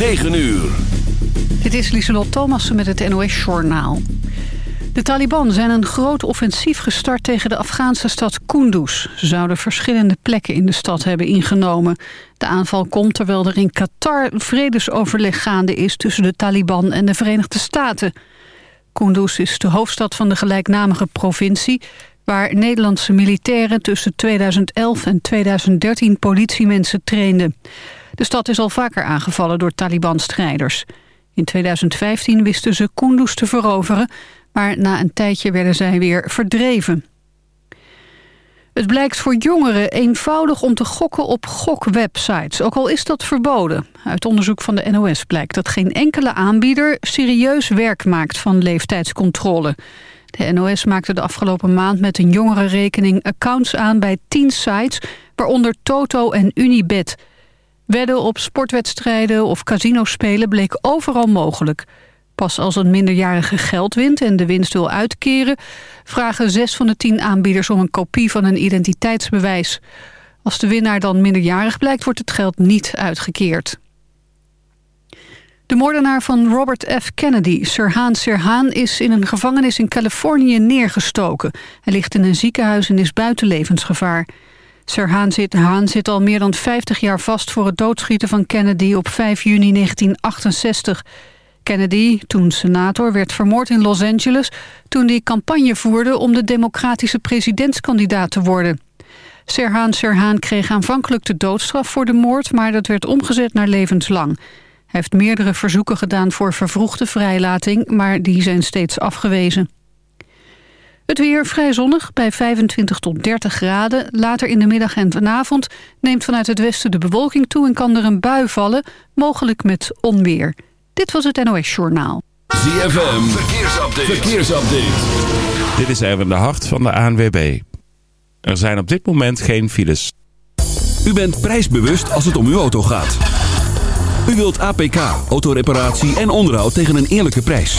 9 uur. Dit is Lieselot Thomassen met het NOS-journaal. De Taliban zijn een groot offensief gestart tegen de Afghaanse stad Kunduz. Ze zouden verschillende plekken in de stad hebben ingenomen. De aanval komt terwijl er in Qatar vredesoverleg gaande is... tussen de Taliban en de Verenigde Staten. Kunduz is de hoofdstad van de gelijknamige provincie... waar Nederlandse militairen tussen 2011 en 2013 politiemensen trainden. De stad is al vaker aangevallen door Taliban-strijders. In 2015 wisten ze Kunduz te veroveren... maar na een tijdje werden zij weer verdreven. Het blijkt voor jongeren eenvoudig om te gokken op gokwebsites, ook al is dat verboden. Uit onderzoek van de NOS blijkt dat geen enkele aanbieder serieus werk maakt van leeftijdscontrole. De NOS maakte de afgelopen maand met een jongerenrekening accounts aan bij 10 sites, waaronder Toto en Unibet. Wedden op sportwedstrijden of casinospelen bleek overal mogelijk. Pas als een minderjarige geld wint en de winst wil uitkeren... vragen zes van de tien aanbieders om een kopie van een identiteitsbewijs. Als de winnaar dan minderjarig blijkt, wordt het geld niet uitgekeerd. De moordenaar van Robert F. Kennedy, Sirhan Sirhan, is in een gevangenis in Californië neergestoken. Hij ligt in een ziekenhuis en is buiten levensgevaar. Sirhan zit, Haan zit al meer dan 50 jaar vast voor het doodschieten van Kennedy op 5 juni 1968. Kennedy, toen senator, werd vermoord in Los Angeles... toen hij campagne voerde om de democratische presidentskandidaat te worden. Sirhan Sirhan kreeg aanvankelijk de doodstraf voor de moord... maar dat werd omgezet naar levenslang. Hij heeft meerdere verzoeken gedaan voor vervroegde vrijlating... maar die zijn steeds afgewezen. Het weer vrij zonnig bij 25 tot 30 graden. Later in de middag en vanavond neemt vanuit het westen de bewolking toe... en kan er een bui vallen, mogelijk met onweer. Dit was het NOS Journaal. ZFM, verkeersupdate. verkeersupdate. Dit is even de hart van de ANWB. Er zijn op dit moment geen files. U bent prijsbewust als het om uw auto gaat. U wilt APK, autoreparatie en onderhoud tegen een eerlijke prijs.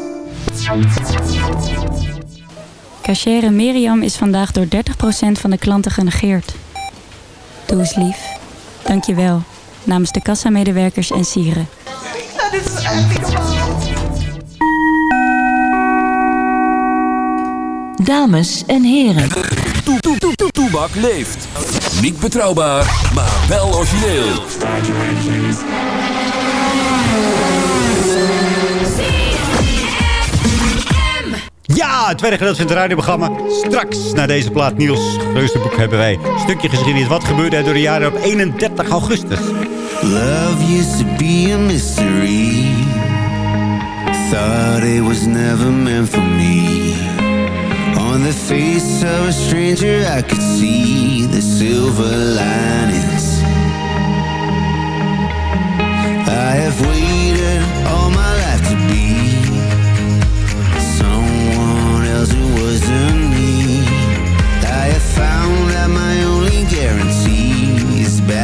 Cachere Miriam is vandaag door 30% van de klanten genegeerd. Doe eens lief. Dank je wel. Namens de kassamedewerkers en sieren. dit is echt. Dames en heren. Toe, toe, toe, toe, Toebak leeft. Niet betrouwbaar, maar wel origineel. Ja, het tweede gedeelte van het radioprogramma. Straks na deze plaat Niels Geuzenboek hebben wij een stukje geschiedenis. Wat gebeurde er door de jaren op 31 augustus? Love used to be a mystery. Thought it was never meant for me. On the face of a stranger, I could see the silver linings. I have waited all my life to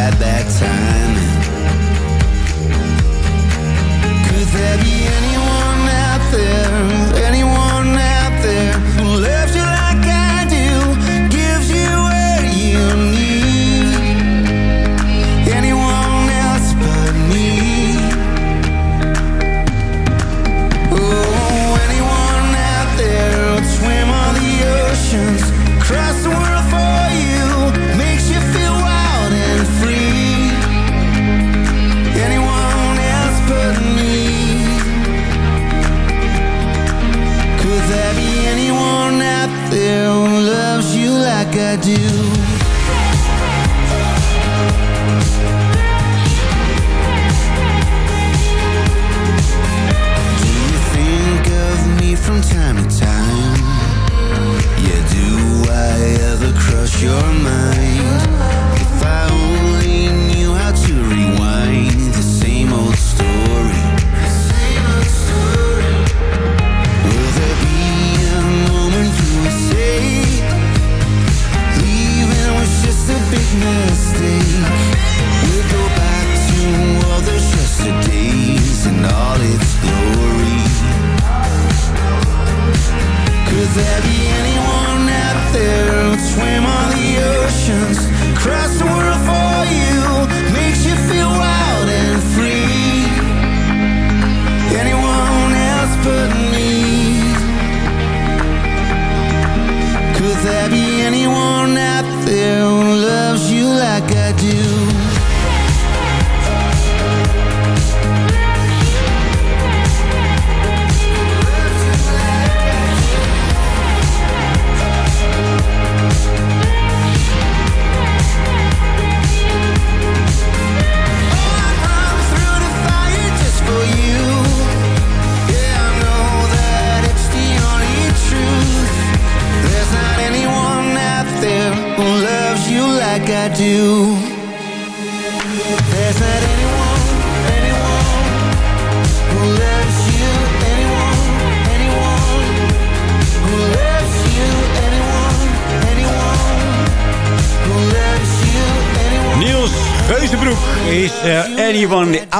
at that time. do.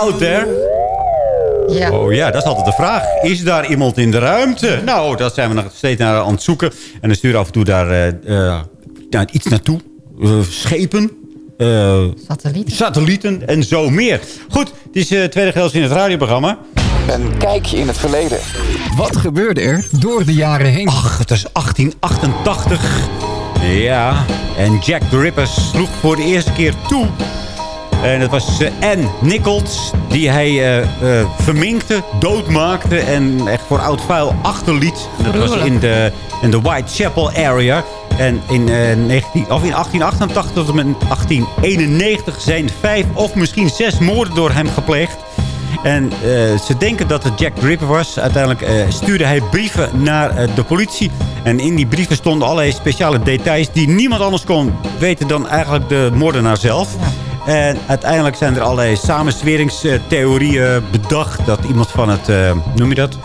Out there? Ja. Oh ja, dat is altijd de vraag. Is daar iemand in de ruimte? Nou, dat zijn we nog steeds naar aan het zoeken. En dan sturen af en toe daar eh, eh, nou, iets naartoe. Eh, schepen. eh, Satellieten. satellieten en zo meer. Goed, het is het tweede gedeelte in het radioprogramma. Een kijkje in het verleden. Wat gebeurde er door de jaren heen? Ach, het is 1888. Ja, en Jack the Ripper sloeg voor de eerste keer toe. En het was eh, Anne Nichols die hij eh, eh, verminkte, doodmaakte en echt voor oud vuil achterliet. En dat was in de, in de Whitechapel area. En in, eh, 19, of in 1888 tot en met 1891 zijn vijf of misschien zes moorden door hem gepleegd. En ze denken dat het Jack the Ripper was. Uiteindelijk stuurde hij brieven naar de politie. En in die brieven stonden allerlei speciale details... die niemand anders kon weten dan eigenlijk de moordenaar zelf. En uiteindelijk zijn er allerlei samensweringstheorieën bedacht... dat iemand van het, eh, noem je dat...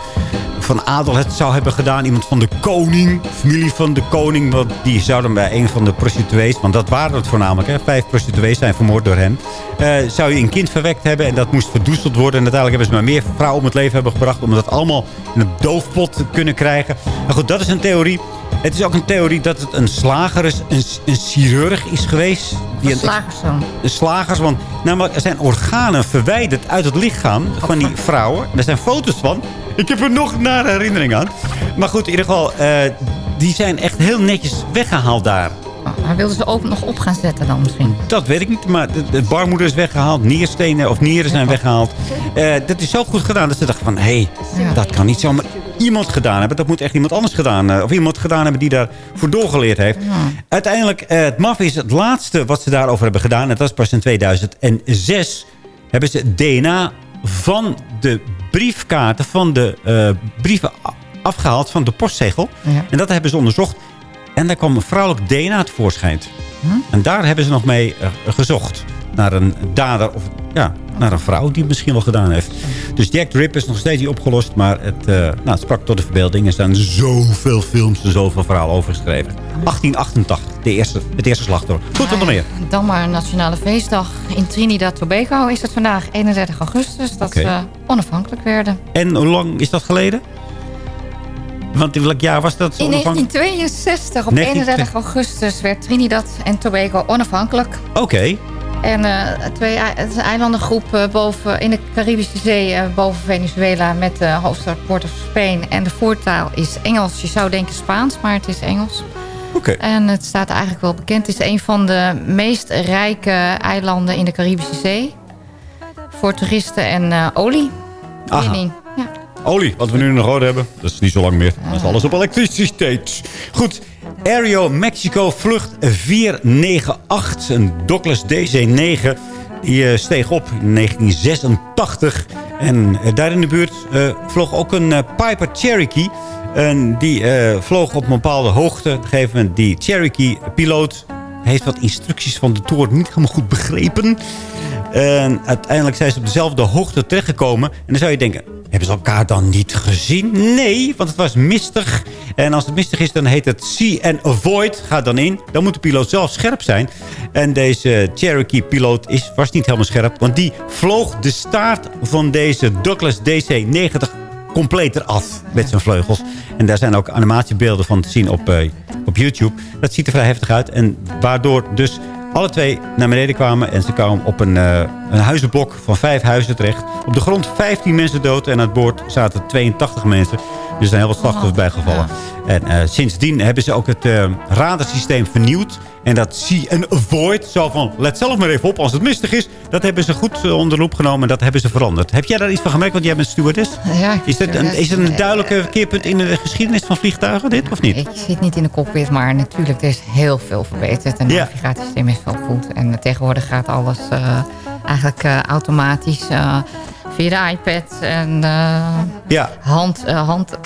van adel het zou hebben gedaan. Iemand van de koning, familie van de koning. Want die zouden bij een van de prostituees... want dat waren het voornamelijk, hè, vijf prostituees zijn vermoord door hem... eh, zou je een kind verwekt hebben en dat moest verdoezeld worden. En uiteindelijk hebben ze maar meer vrouwen om het leven hebben gebracht... om dat allemaal in een doofpot te kunnen krijgen. Maar goed, dat is een theorie. Het is ook een theorie dat het een slager is, een, een chirurg is geweest. Die Een slagers. Want namelijk, er zijn organen verwijderd uit het lichaam van die vrouwen. Er zijn foto's van. Ik heb er nog nare herinnering aan. Maar goed, in ieder geval, eh, die zijn echt heel netjes weggehaald daar. Oh, hij wilde ze ook nog op gaan zetten dan misschien. Dat weet ik niet, maar de, de baarmoeder is weggehaald. Nierstenen of nieren zijn weggehaald. Eh, dat is zo goed gedaan dat ze dachten van... hé, hey, Ja. dat kan niet zomaar iemand gedaan hebben. Dat moet echt iemand anders gedaan hebben. Of iemand gedaan hebben die daarvoor doorgeleerd heeft. Uiteindelijk, eh, het maf is het laatste wat ze daarover hebben gedaan. En dat was pas in 2006. Hebben ze DNA van de briefkaarten, van de eh, brieven afgehaald van de postzegel. Ja. En dat hebben ze onderzocht. En daar kwam een vrouwelijk DNA tevoorschijn. En daar hebben ze nog mee eh, gezocht. Naar een dader of ja, naar een vrouw die het misschien wel gedaan heeft. Dus Jack Ripper is nog steeds niet opgelost. Maar het, eh, nou, het sprak tot de verbeelding. Er staan zoveel films en zoveel verhalen over geschreven. 1888, de eerste, het eerste slachtoffer. Goed, wat nog meer? Dan maar een nationale feestdag. In Trinidad Tobago is het vandaag 31 augustus dat ze onafhankelijk werden. En hoe lang is dat geleden? Want in welk jaar was dat? In onafhankelijk? 1962, op 19 31 augustus, werd Trinidad en Tobago onafhankelijk. Oké. En eh, twee, het is een eilandengroep eh, boven, in de Caribische Zee eh, boven Venezuela met de hoofdstad Port of Spain. En de voertaal is Engels. Je zou denken Spaans, maar het is Engels. Oké. En het staat eigenlijk wel bekend. Het is een van de meest rijke eilanden in de Caribische Zee. Voor toeristen en olie. Aha. Ja. Olie, wat we nu nog nodig hebben. Dat is niet zo lang meer. Dat is alles op elektriciteit. Goed. Aero Mexico vlucht 498. Een Douglas DC-9. Die eh, steeg op in 1986. En eh, daar in de buurt eh, vloog ook een Piper Cherokee. En die eh, vloog op een bepaalde hoogte. Op een gegeven moment die Cherokee-piloot heeft wat instructies van de toren niet helemaal goed begrepen. En uiteindelijk zijn ze op dezelfde hoogte terechtgekomen. En dan zou je denken, hebben ze elkaar dan niet gezien? Nee, want het was mistig. En als het mistig is, dan heet het See and Avoid. Ga dan in. Dan moet de piloot zelf scherp zijn. En deze Cherokee-piloot was niet helemaal scherp. Want die vloog de staart van deze Douglas DC-90 compleet eraf met zijn vleugels. En daar zijn ook animatiebeelden van te zien op, eh, op YouTube. Dat ziet er vrij heftig uit. En waardoor dus alle twee naar beneden kwamen. En ze kwamen op een, eh, een huizenblok van vijf huizen terecht. Op de grond 15 mensen dood. En aan het boord zaten 82 mensen. Dus er zijn heel wat slachtoffers bijgevallen. En eh, sindsdien hebben ze ook het eh, radarsysteem vernieuwd. En dat see and avoid. Zo van, let zelf maar even op als het mistig is. Dat hebben ze goed eh, onder de loep genomen. En dat hebben ze veranderd. Heb jij daar iets van gemerkt? Want jij bent stewardess. Ja, Is dit een, is het een duidelijke keerpunt in de geschiedenis van vliegtuigen, dit, of niet? Ik zit niet in de cockpit, maar natuurlijk, er is heel veel verbeterd. En het Ja. navigatiesysteem is wel goed. En tegenwoordig gaat alles eigenlijk automatisch via de iPad en eh, Ja. hand, eh, hand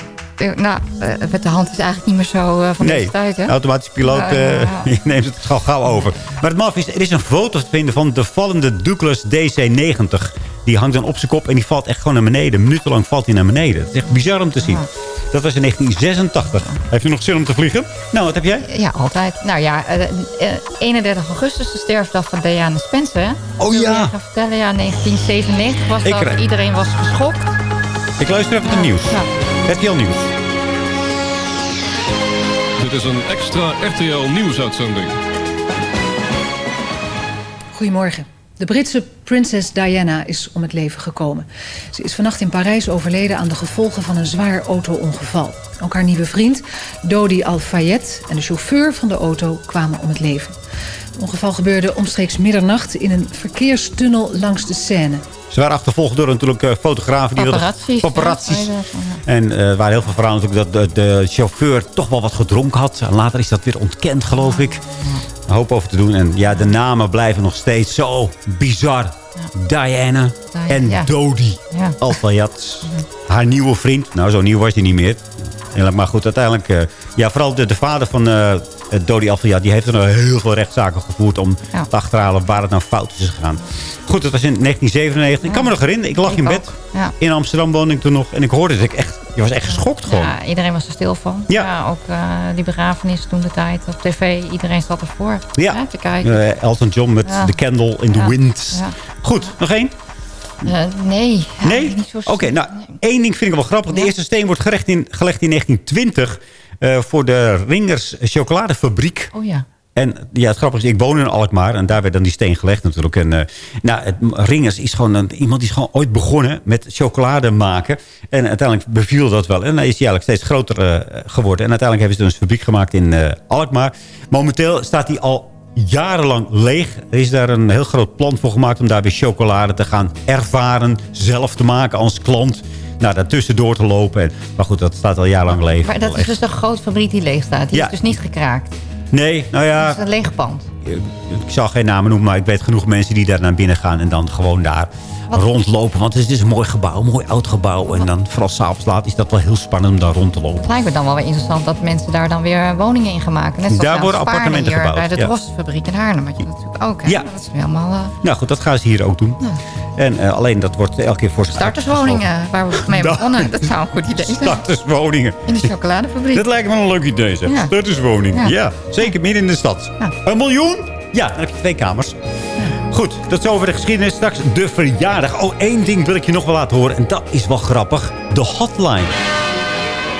nou, eh, met de hand is eigenlijk niet meer zo eh, van nee, deze tijd, hè? automatische piloot eh, ja, ja. neemt het gauw, gauw over. Maar het maf is, er is een foto te vinden van de vallende Douglas DC-90. Die hangt dan op zijn kop en die valt echt gewoon naar beneden. Minutenlang valt hij naar beneden. Het is echt bizar om te zien. Dat was in 1986. Heeft u nog zin om te vliegen? Nou, wat heb jij? Ja, altijd. Nou ja, eh, eh, 31 augustus, de sterfdag van Diana Spencer. Hè? Oh ja. je gaan vertellen, ja, 1997 was Ik dat. Iedereen was geschokt. Ik luister even het nieuws. Ja. RTL Nieuws. Dit is een extra RTL nieuwsuitzending. Goedemorgen. De Britse prinses Diana is om het leven gekomen. Ze is vannacht in Parijs overleden aan de gevolgen van een zwaar auto-ongeval. Ook haar nieuwe vriend, Dodi Al-Fayed, en de chauffeur van de auto kwamen om het leven. Het ongeval gebeurde omstreeks middernacht in een verkeerstunnel langs de Seine. Ze waren achtervolgd door natuurlijk eh, fotografen. Die Paparazzis. En eh, er waren heel veel verhalen natuurlijk dat de, de chauffeur toch wel wat gedronken had. En later is dat weer ontkend, geloof ik. Een hoop over te doen. En ja, de namen blijven nog steeds zo bizar. Diana en ja. Dodi Ja. Haar nieuwe vriend. Nou, zo nieuw was hij niet meer. Maar goed, uiteindelijk... eh, ja, vooral de, de vader van eh, Dodi Al-Fayed... die heeft er nog heel veel rechtszaken gevoerd... om Ja. te achterhalen waar het nou fout is gegaan. Goed, dat was in 1997. Ik kan me nog herinneren. Ik lag Ik in bed. Ja. In Amsterdam woonde ik toen nog. En ik hoorde het. Ik echt, je was echt geschokt gewoon. Ja, iedereen was er stil van. Ja. ook eh, die begrafenis toen de tijd op tv. Iedereen zat ervoor. Ja. Hè, te kijken. Eh, Elton John met. The Candle in the. Wind. Goed, nog één? Nee. Nee? Oké, nou, één ding vind ik wel grappig. De eerste steen wordt gerecht in, gelegd in 1920 eh, voor de Ringers chocoladefabriek. Oh ja. En ja, het grappige is, ik woon in Alkmaar en daar werd dan die steen gelegd natuurlijk. En eh, nou, het, Ringers is gewoon een, iemand die is gewoon ooit begonnen met chocolade maken. En uiteindelijk beviel dat wel. En hij is eigenlijk steeds groter eh, geworden. En uiteindelijk hebben ze dus een fabriek gemaakt in Alkmaar. Momenteel staat die al jarenlang leeg. Er is daar een heel groot plan voor gemaakt om daar weer chocolade te gaan ervaren. Zelf te maken als klant. Nou, daartussen door te lopen. En, maar goed, dat staat al jarenlang leeg. Maar dat is dus een grote fabriek die leeg staat. Die Ja. is dus niet gekraakt. Nee, nou ja, Het is een leeg pand. ik zal geen namen noemen, maar ik weet genoeg mensen die daar naar binnen gaan en dan gewoon daar rondlopen. Want het is een mooi gebouw, een mooi oud gebouw. En dan vooral s'avonds laat is dat wel heel spannend om daar rond te lopen. Het lijkt me dan wel weer interessant dat mensen daar dan weer woningen in gaan maken. Net zoals Daar worden appartementen hier gebouwd, Bij de ja. Drosselfabriek in Haarlem. Had je natuurlijk ook. Hè? Ja. Dat is helemaal eh, Nou goed, dat gaan ze hier ook doen. En eh, alleen dat wordt elke keer voor starterswoningen waar we mee begonnen. Dat zou een goed idee zijn. Starterswoningen. In de chocoladefabriek. Dat lijkt me een leuk idee, zeg. Ja. Starterswoningen. Ja. Ja. zeker midden in de stad. Een miljoen? Ja, dan heb je twee kamers. Goed, dat is over de geschiedenis. Straks de verjaardag. Oh, één ding wil ik je nog wel laten horen. En dat is wel grappig. De hotline.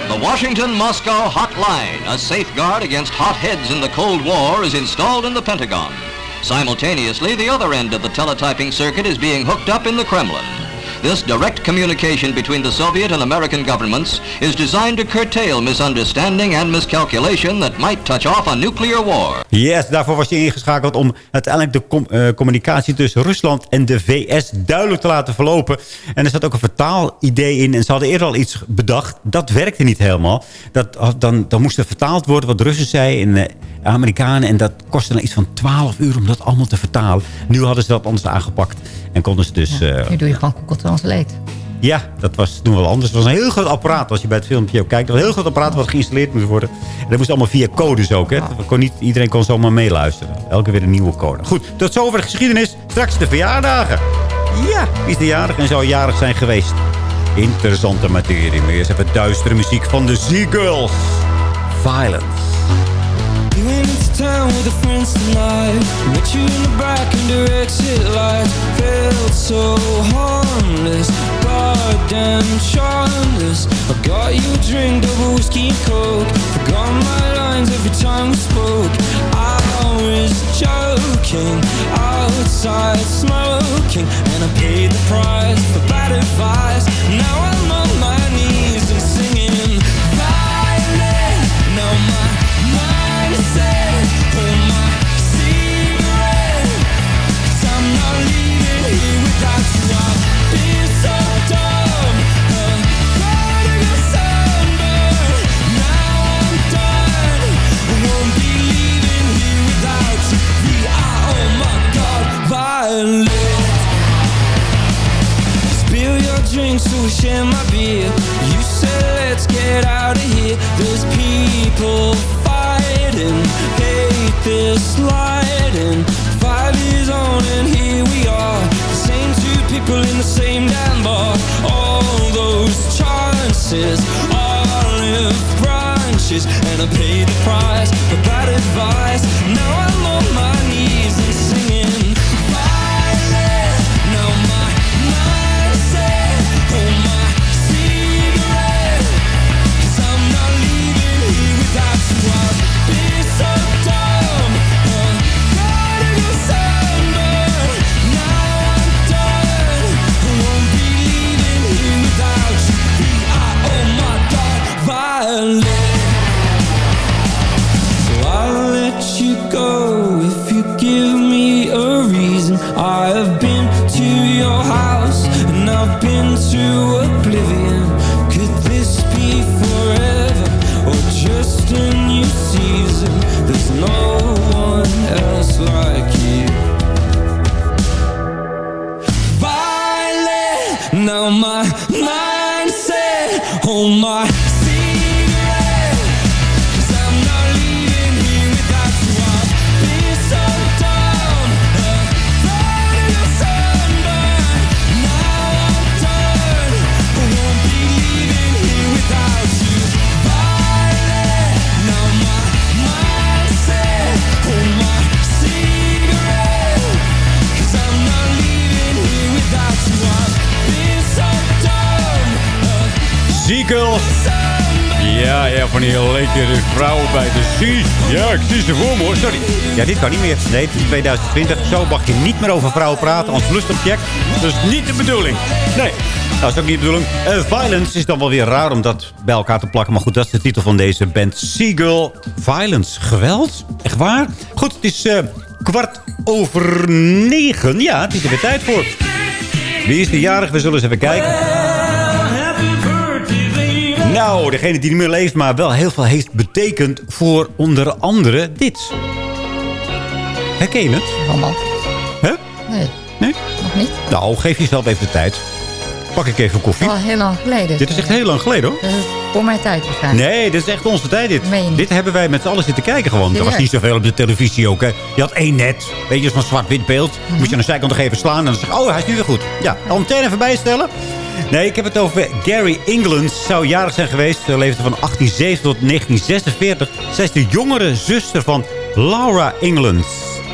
The Washington Moscow Hotline, a safeguard against hot heads in the Cold War, is installed in the Pentagon. Simultaneously, the other end of the teletyping circuit is being hooked up in the Kremlin. This direct communication between the Soviet and American governments is designed to curtail misunderstanding and miscalculation that might touch off a nuclear war. Yes, daarvoor was je ingeschakeld om uiteindelijk de com- eh, communicatie tussen Rusland en de VS duidelijk te laten verlopen. En er zat ook een vertaalidee in. En ze hadden eerder al iets bedacht. Dat werkte niet helemaal. Dat, dan, dan moest er vertaald worden wat Russen zeiden en de Amerikanen. En dat kostte dan iets van 12 uur om dat allemaal te vertalen. Nu hadden ze dat anders aangepakt. En konden ze dus... eh, Nu doe je gewoon Google Translate. ja, dat was toen wel anders. Het was een heel groot apparaat. Als je bij het filmpje ook kijkt. Een heel groot apparaat wat geïnstalleerd moest worden. En dat moest allemaal via codes ook. Hè. Dat kon niet, iedereen kon zomaar meeluisteren. Elke weer een nieuwe code. Goed, tot zover de geschiedenis. Straks de verjaardagen. Ja, wie is de jarig en zou jarig zijn geweest? Interessante materie. Maar eerst even duistere muziek van de Z-Girls. Violence. Town with the friends tonight. Met you in the back under exit lights Felt so harmless. Goddamn charmless I got you a drink, double whiskey and coke. Forgot my lines every time we spoke. I was joking Outside smoking And I paid the price for bad advice. Now I'm on my come to share my beer You said let's get out of here. There's people fighting Hate this light And five years on and here we are. The same two people in the same damn bar. All those chances Olive branches. And I paid the price for bad advice. Now I'm on my knees dit kan niet meer. Nee, het is 2020. Zo mag je niet meer over vrouwen praten als lustobject. Dat is niet de bedoeling. Nee. Dat is ook niet de bedoeling. Eh, violence is dan wel weer raar om dat bij elkaar te plakken. Maar goed, dat is de titel van deze band. Seagull. Violence. Geweld? Echt waar? Goed, het is eh, kwart over negen. Ja, het is er weer tijd voor. Wie is de jarig? We zullen eens even kijken. Nou, degene die niet meer leeft, maar wel heel veel heeft betekend voor onder andere dit. Herken je het? Allemaal. Huh? Nee, Nee? nog niet. Nou, geef jezelf even de tijd. Pak ik even koffie. Al heel lang geleden. Dit is echt heel lang geleden, hoor. Dat is voor mijn tijd waarschijnlijk. Nee, dit is echt onze tijd, dit. Dit hebben wij met z'n allen zitten kijken gewoon. Er was niet zoveel op de televisie ook, hè. Je had één net. Weet je, van zwart-wit beeld. Mhm. Moest je aan de zijkant nog even slaan. En dan zeg je, oh, hij is nu weer goed. Ja, antenne even bijstellen. Nee, ik heb het over Gary England. Zou jarig zijn geweest. Ze leefde van 1870 tot 1946. Zij is de jongere zuster van Laura England.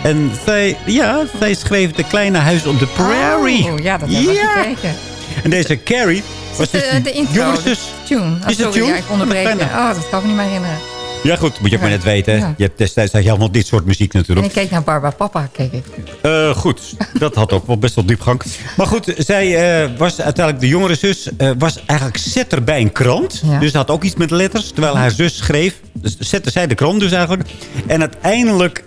En zij, ja, zij schreef De Kleine Huis op de Prairie. Oh, ja, dat hebben we Ja. gekeken. En deze Carrie was de, dus de intro, jongere de zus. tune. Oh, Is het sorry, tune? Ja, ik onderbreek Oh, dat kan ik me niet meer herinneren. Ja goed, moet je ook maar net weten. Ja. Je hebt destijds had je allemaal dit soort muziek En natuurlijk. ik keek naar Barbara Papa, keek ik. Eh, goed, dat had ook wel best wel diepgang. Maar goed, zij eh, was uiteindelijk de jongere zus. eh, was eigenlijk zetter bij een krant. Ja. Dus had ook iets met letters. Terwijl haar zus schreef. Dus zette zij de krant dus eigenlijk. En uiteindelijk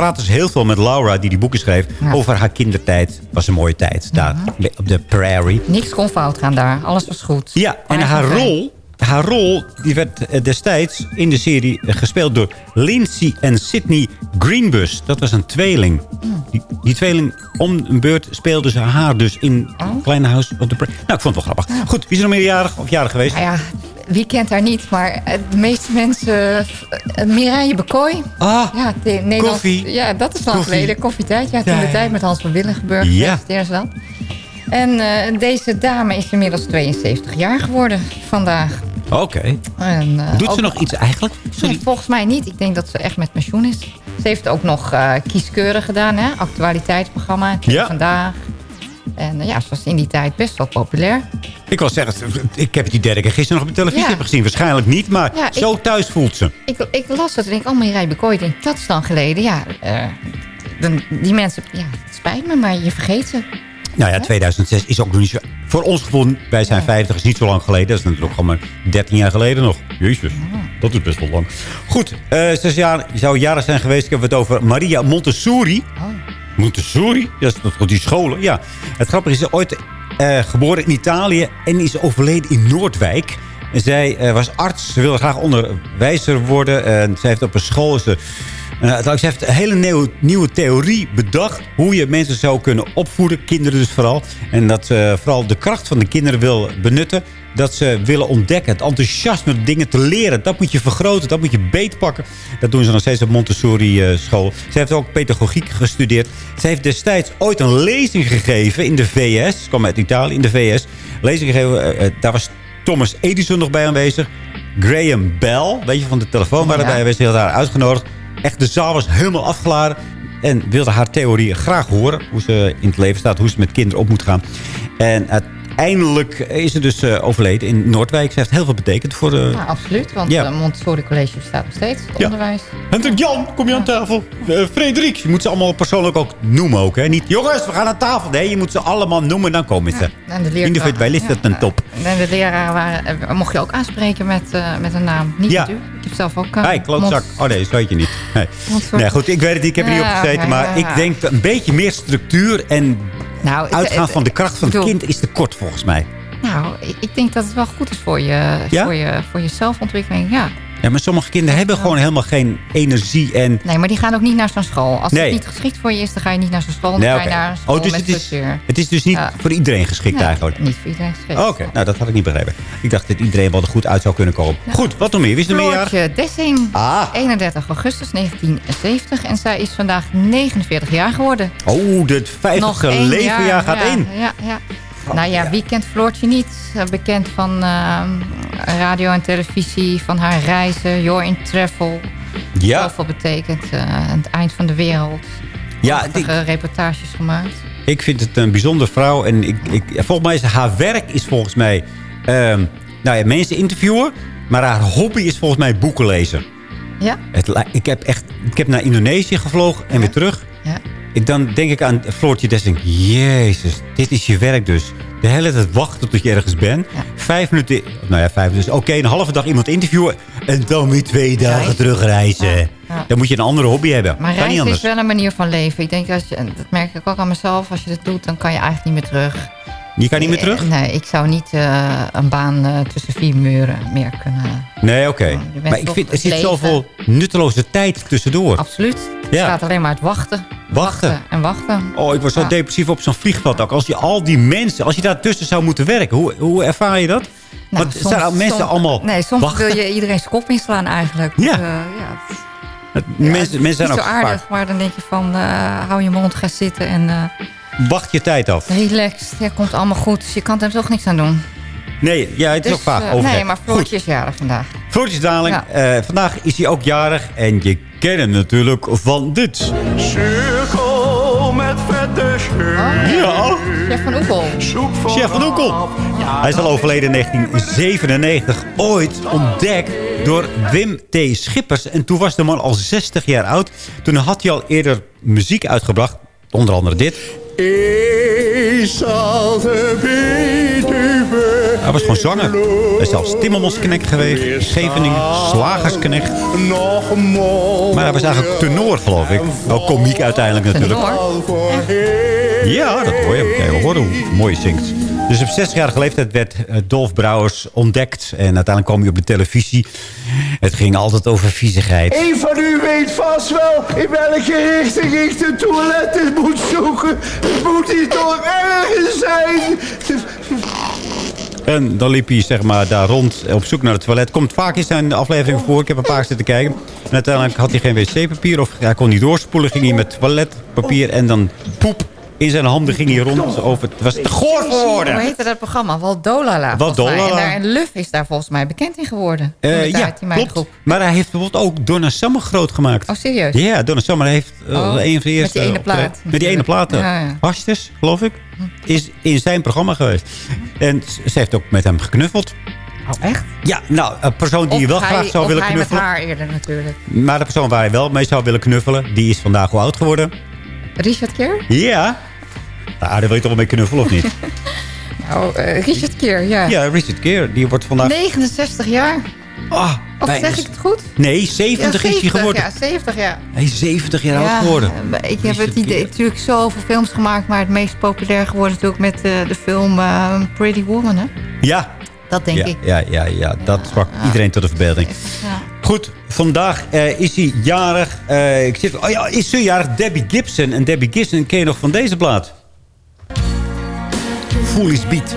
praatte ze heel veel met Laura, die die boeken schreef. Ja. Over haar kindertijd. was een mooie tijd. Daar op de prairie. Niks kon fout gaan daar. Alles was goed. Ja, en haar echt rol, haar rol die werd eh, destijds in de serie eh, gespeeld door Lindsay en Sydney Greenbus. Dat was een tweeling. Die, die tweeling om een beurt speelde ze haar dus in Oh. Kleine Huis op de Nou, ik vond het wel grappig. Goed, wie is er nog meerjarig of jarig geweest? Nou ja, wie kent haar niet? Maar eh, de meeste mensen... Mireille Bekooi. Ah, Ja, koffie. Ja, dat is lang Koffie. geleden. Koffietijd. Ja, toen de tijd met Hans van Willigenburg. Ja. En deze dame is inmiddels 72 jaar geworden vandaag. Oké. Eh, Doet ze nog iets eigenlijk? Sorry. Nee, volgens mij niet. Ik denk dat ze echt met pensioen is. Ze heeft ook nog eh, kieskeurig gedaan, hè? Actualiteitsprogramma. Ja. Vandaag. En eh, ja, ze was in die tijd best wel populair. Ik wil zeggen, ik heb die derde keer gisteren nog op de televisie Ja. gezien. Waarschijnlijk niet, maar Ja, ik- zo thuis voelt ze. Ik, ik las het en denk, oh, Mireille Bekooi. Ik denk, dat is dan geleden. Ja, dan, die mensen, ja, het spijt me, maar je vergeet ze. Nou ja, 2006 is ook nog niet zo... Voor ons gevoel, wij zijn 50, is niet zo lang geleden. Dat is natuurlijk al maar 13 jaar geleden nog. Jezus, dat is best wel lang. Goed, eh zes jaar zou jarig zijn geweest. Ik heb het over Maria Montessori. Montessori? Ja, dat is die scholen. Ja. Het grappige is, ze ooit eh, geboren in Italië en is overleden in Noordwijk. En zij eh, was arts. Ze wilde graag onderwijzer worden. En zij heeft op een school... Ze, uh, ze heeft een hele nieuwe, nieuwe theorie bedacht... hoe je mensen zou kunnen opvoeden, kinderen dus vooral. En dat ze vooral de kracht van de kinderen wil benutten. Dat ze willen ontdekken, het enthousiasme om dingen te leren. Dat moet je vergroten, dat moet je beetpakken. Dat doen ze nog steeds op Montessori school. Ze heeft ook pedagogiek gestudeerd. Ze heeft destijds ooit een lezing gegeven in de VS. Ze kwam uit Italië, in de VS. Lezing gegeven, uh, daar was Thomas Edison nog bij aanwezig. Graham Bell, weet je, van de telefoon waar Ja. erbij was. Die had haar uitgenodigd. Echt, de zaal was helemaal afgeladen. En wilde haar theorie graag horen. Hoe ze in het leven staat. Hoe ze met kinderen op moet gaan. En uiteindelijk is ze dus eh, overleden in Noordwijk. Ze heeft heel veel betekend voor de... Ja, absoluut. Want Ja. ja. Montessori College bestaat nog steeds. Ja. onderwijs. Hendrik Jan, kom je aan tafel? Eh, Frederik. Je moet ze allemaal persoonlijk ook noemen ook. Hè? Niet, jongens, we gaan aan tafel. Nee, je moet ze allemaal noemen, dan komen ze. En de leerkracht- Individueel is dat een top. En de leraren waren, eh, mocht je ook aanspreken met, eh, met een naam. Niet Ja. met u. Ik heb zelf ook... eh, Hé, klootzak. Mont- Oh nee, dat weet je niet. Nee. Montessori. nee, goed, ik weet het niet. Ik heb er niet op gezeten. Maar ja. ik denk dat een beetje meer structuur en Nou, uitgaan van de kracht van het bedoel- kind is te kort volgens mij. Nou, ik, ik denk dat het wel goed is voor je, Ja? voor je, voor je zelfontwikkeling. Ja. Ja, maar sommige kinderen hebben gewoon helemaal geen energie en... Nee, maar die gaan ook niet naar zo'n school. Als Nee. het niet geschikt voor je is, dan ga je niet naar zo'n school. Dan Nee, ga oké. je naar een school Oh, dus met het is, het is dus niet voor iedereen geschikt Nee, eigenlijk. niet voor iedereen geschikt. Oh, Oké, nou dat had ik niet begrepen. Ik dacht dat iedereen wel er goed uit zou kunnen komen. Goed, wat nog meer? Wie is er meer? jarig? Floortje Dessing, Ah. 31 augustus 1970. En zij is vandaag 49 jaar geworden. Oh, het 50 één levenjaar gaat ja, in. Ja, ja. Nou ja, wie kent Floortje niet? Bekend van eh, radio en televisie, van haar reizen, You're in Travel. Ja. Zoveel betekent uh, het eind van de wereld. Ja, Prachtige reportages gemaakt. Ik vind het een bijzondere vrouw. En ik, ik, volgens mij is haar werk is volgens mij... ehm, nou ja, mensen interviewen. Maar haar hobby is volgens mij boeken lezen. Ja? Het, ik, heb echt, ik heb naar Indonesië gevlogen en weer terug. Ja. Ik, dan denk ik aan Floortje Dessing. Jezus, dit is je werk dus. De hele tijd wachten tot je ergens bent. Vijf minuten... Nou ja, vijf minuten. Oké, een halve dag iemand interviewen. En dan weer twee dagen Reizen. terugreizen. Ja. Dan moet je een andere hobby hebben. Maar kan niet reizen anders. is wel een manier van leven. Ik denk, als je, dat merk ik ook aan mezelf. Als je dat doet, dan kan je eigenlijk niet meer terug. Je kan niet meer terug? Eh, Nee, ik zou niet eh, een baan eh, tussen vier muren meer kunnen. Nee, oké. Maar ik vind, er het zit zoveel nutteloze tijd tussendoor. Absoluut. Het Ja. staat alleen maar het wachten. Wachten. En wachten. Oh, ik was zo Ja. depressief op zo'n vliegveld ook. Als je al die mensen, als je daartussen zou moeten werken, hoe, hoe ervaar je dat? Nou, Want soms- zijn mensen soms- allemaal Nee, soms wachten? wil je iedereen zijn kop inslaan eigenlijk. Ja. Eh, ja, het- Het- mensen, het zijn ook zo aardig, vaak. maar dan denk je van, hou je mond, ga zitten en Wacht je tijd af. relax. Ja, komt allemaal goed. Dus je kan er toch niks aan doen. Nee, ja, het is Dus, ook vaak eh, over. Nee, maar Floortje is jarig vandaag. Floortje Daling, Ja. eh, vandaag is hij ook jarig. En je kent hem natuurlijk van dit. Cirkel met vette Ja. Chef van Oekel. Chef van Oekel. Hij is al overleden in 1997. Ooit ontdekt door Wim T. Schippers. En toen was de man al 60 jaar oud. Toen had hij al eerder muziek uitgebracht. Onder andere dit. Ik zal de Betuwe Hij was gewoon zanger. Hij is zelfs Timmermansknecht geweest. Scheveningen, Slagersknecht. nog mooi. Maar hij was eigenlijk tenor, geloof ik. Wel komiek uiteindelijk natuurlijk. Ja, dat hoor je. Kijk, horen hoe mooi je zingt. Dus op 60-jarige leeftijd werd eh, Dolf Brouwers ontdekt. En uiteindelijk kwam hij op de televisie. Het ging altijd over viezigheid. Een van u weet vast wel in welke richting ik de toiletten moet zoeken. Het moet hier toch ergens zijn. En dan liep hij zeg maar, daar rond op zoek naar het toilet. Komt vaak in zijn aflevering voor. Ik heb een paar zitten kijken. En uiteindelijk had hij geen wc-papier. Of hij kon niet doorspoelen. Ging hij met toiletpapier. En dan poep in zijn handen ging hij rond. Over, het was te goor voor Hoe woorden. heette dat programma? Waldolala. Waldolala. En, daar, en Luf is daar volgens mij bekend in geworden. Eh, ja, klopt. groep. Maar hij heeft bijvoorbeeld ook Donna Summer groot gemaakt. Oh, serieus? Ja, Donna Summer heeft uh, Oh, een van de met die eerste... ene optreden- plaat. Met die ene plaat. Ja, ja. Hastes, geloof ik. Is in zijn programma geweest. En ze heeft ook met hem geknuffeld. Oh, echt? Ja, nou, een persoon die je wel hij- graag zou willen hij knuffelen. met haar eerder natuurlijk. Maar de persoon waar hij wel mee zou willen knuffelen... die is vandaag hoe oud geworden? Richard Keer? Ja. Nou, daar wil je toch wel mee knuffelen, of niet? Nou, eh, Richard Keer, ja. ja, Richard Gere. Die wordt vandaag... 69 jaar. Ah, Of bijna- zeg ik het goed? Nee, 70 ja, is hij geworden. Ja, 70 jaar. Hij is 70 jaar Ja, oud geworden. Ik heb het idee, natuurlijk zoveel films gemaakt, maar het meest populair geworden natuurlijk met eh, de film eh, Pretty Woman, hè? Ja. Dat denk ja, ik. Ja, ja, ja, dat sprak iedereen tot de verbeelding. Ja. Goed, vandaag eh, is hij jarig. Eh, ik zit, oh ja, is ze jarig? Debbie Gibson. En Debbie Gibson ken je nog van deze plaat? Foolish Beat.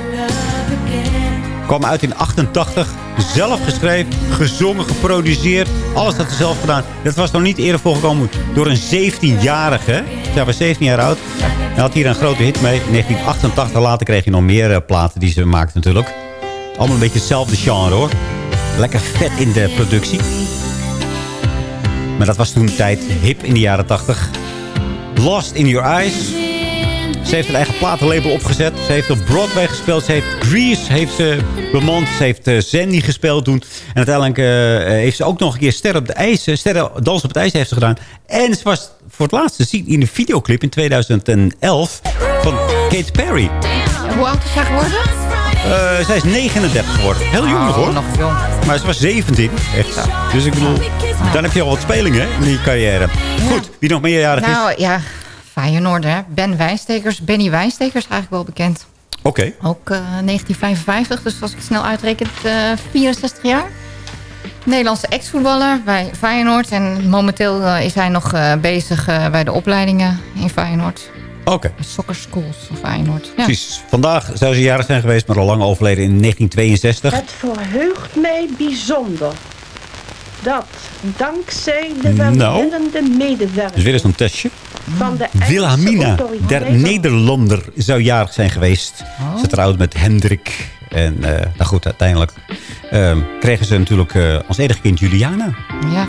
Kwam uit in 88. Zelf geschreven, gezongen, geproduceerd. Alles had ze zelf gedaan. Dat was nog niet eerder voorgekomen door een 17-jarige. Zij was 17 jaar oud. Hij had hier een grote hit mee. In 1988 later kreeg hij nog meer eh, platen die ze maakte natuurlijk. Allemaal een beetje hetzelfde genre hoor. Lekker vet in de productie. Maar dat was toen tijd hip in de jaren 80. Lost in Your Eyes. Ze heeft een eigen platenlabel opgezet. Ze heeft op Broadway gespeeld. Ze heeft Grease heeft ze bemand. Ze heeft uh, Sandy gespeeld toen. En uiteindelijk uh, heeft ze ook nog een keer Sterren op de IJs. Sterren Dans op het IJs heeft ze gedaan. En ze was voor het laatst te zien in een videoclip in 2011 van Katy Perry. Hoe oud is zij geworden? Uh, zij is 39 geworden. Heel jong nog Oh, hoor. nog jong. Maar ze was 17. Echt. Dus ik bedoel, dan heb je al wat spelingen hè, in die carrière. Goed, wie nog meerjarig is? Nou ja, Feyenoord hè. Ben Wijnstekers. Benny Wijnstekers eigenlijk wel bekend. Oké. Ook eh, 1955, dus als ik het snel uitreken, eh 64 jaar. Nederlandse ex-voetballer bij Feyenoord. En momenteel eh, is hij nog eh, bezig eh, bij de opleidingen in Feyenoord. Oké. Soccer schools van Feyenoord. Ja. Precies. Vandaag zou ze jarig zijn geweest, maar al lang overleden in 1962. Het verheugt mij bijzonder dat dankzij de Nou. welwillende medewerking Dus weer eens een testje. van de Wilhelmina, der Nederlander, zou jarig zijn geweest. Ze trouwde met Hendrik. En eh, nou goed, uiteindelijk ehm, kregen ze natuurlijk eh, als enige kind Juliana. ja,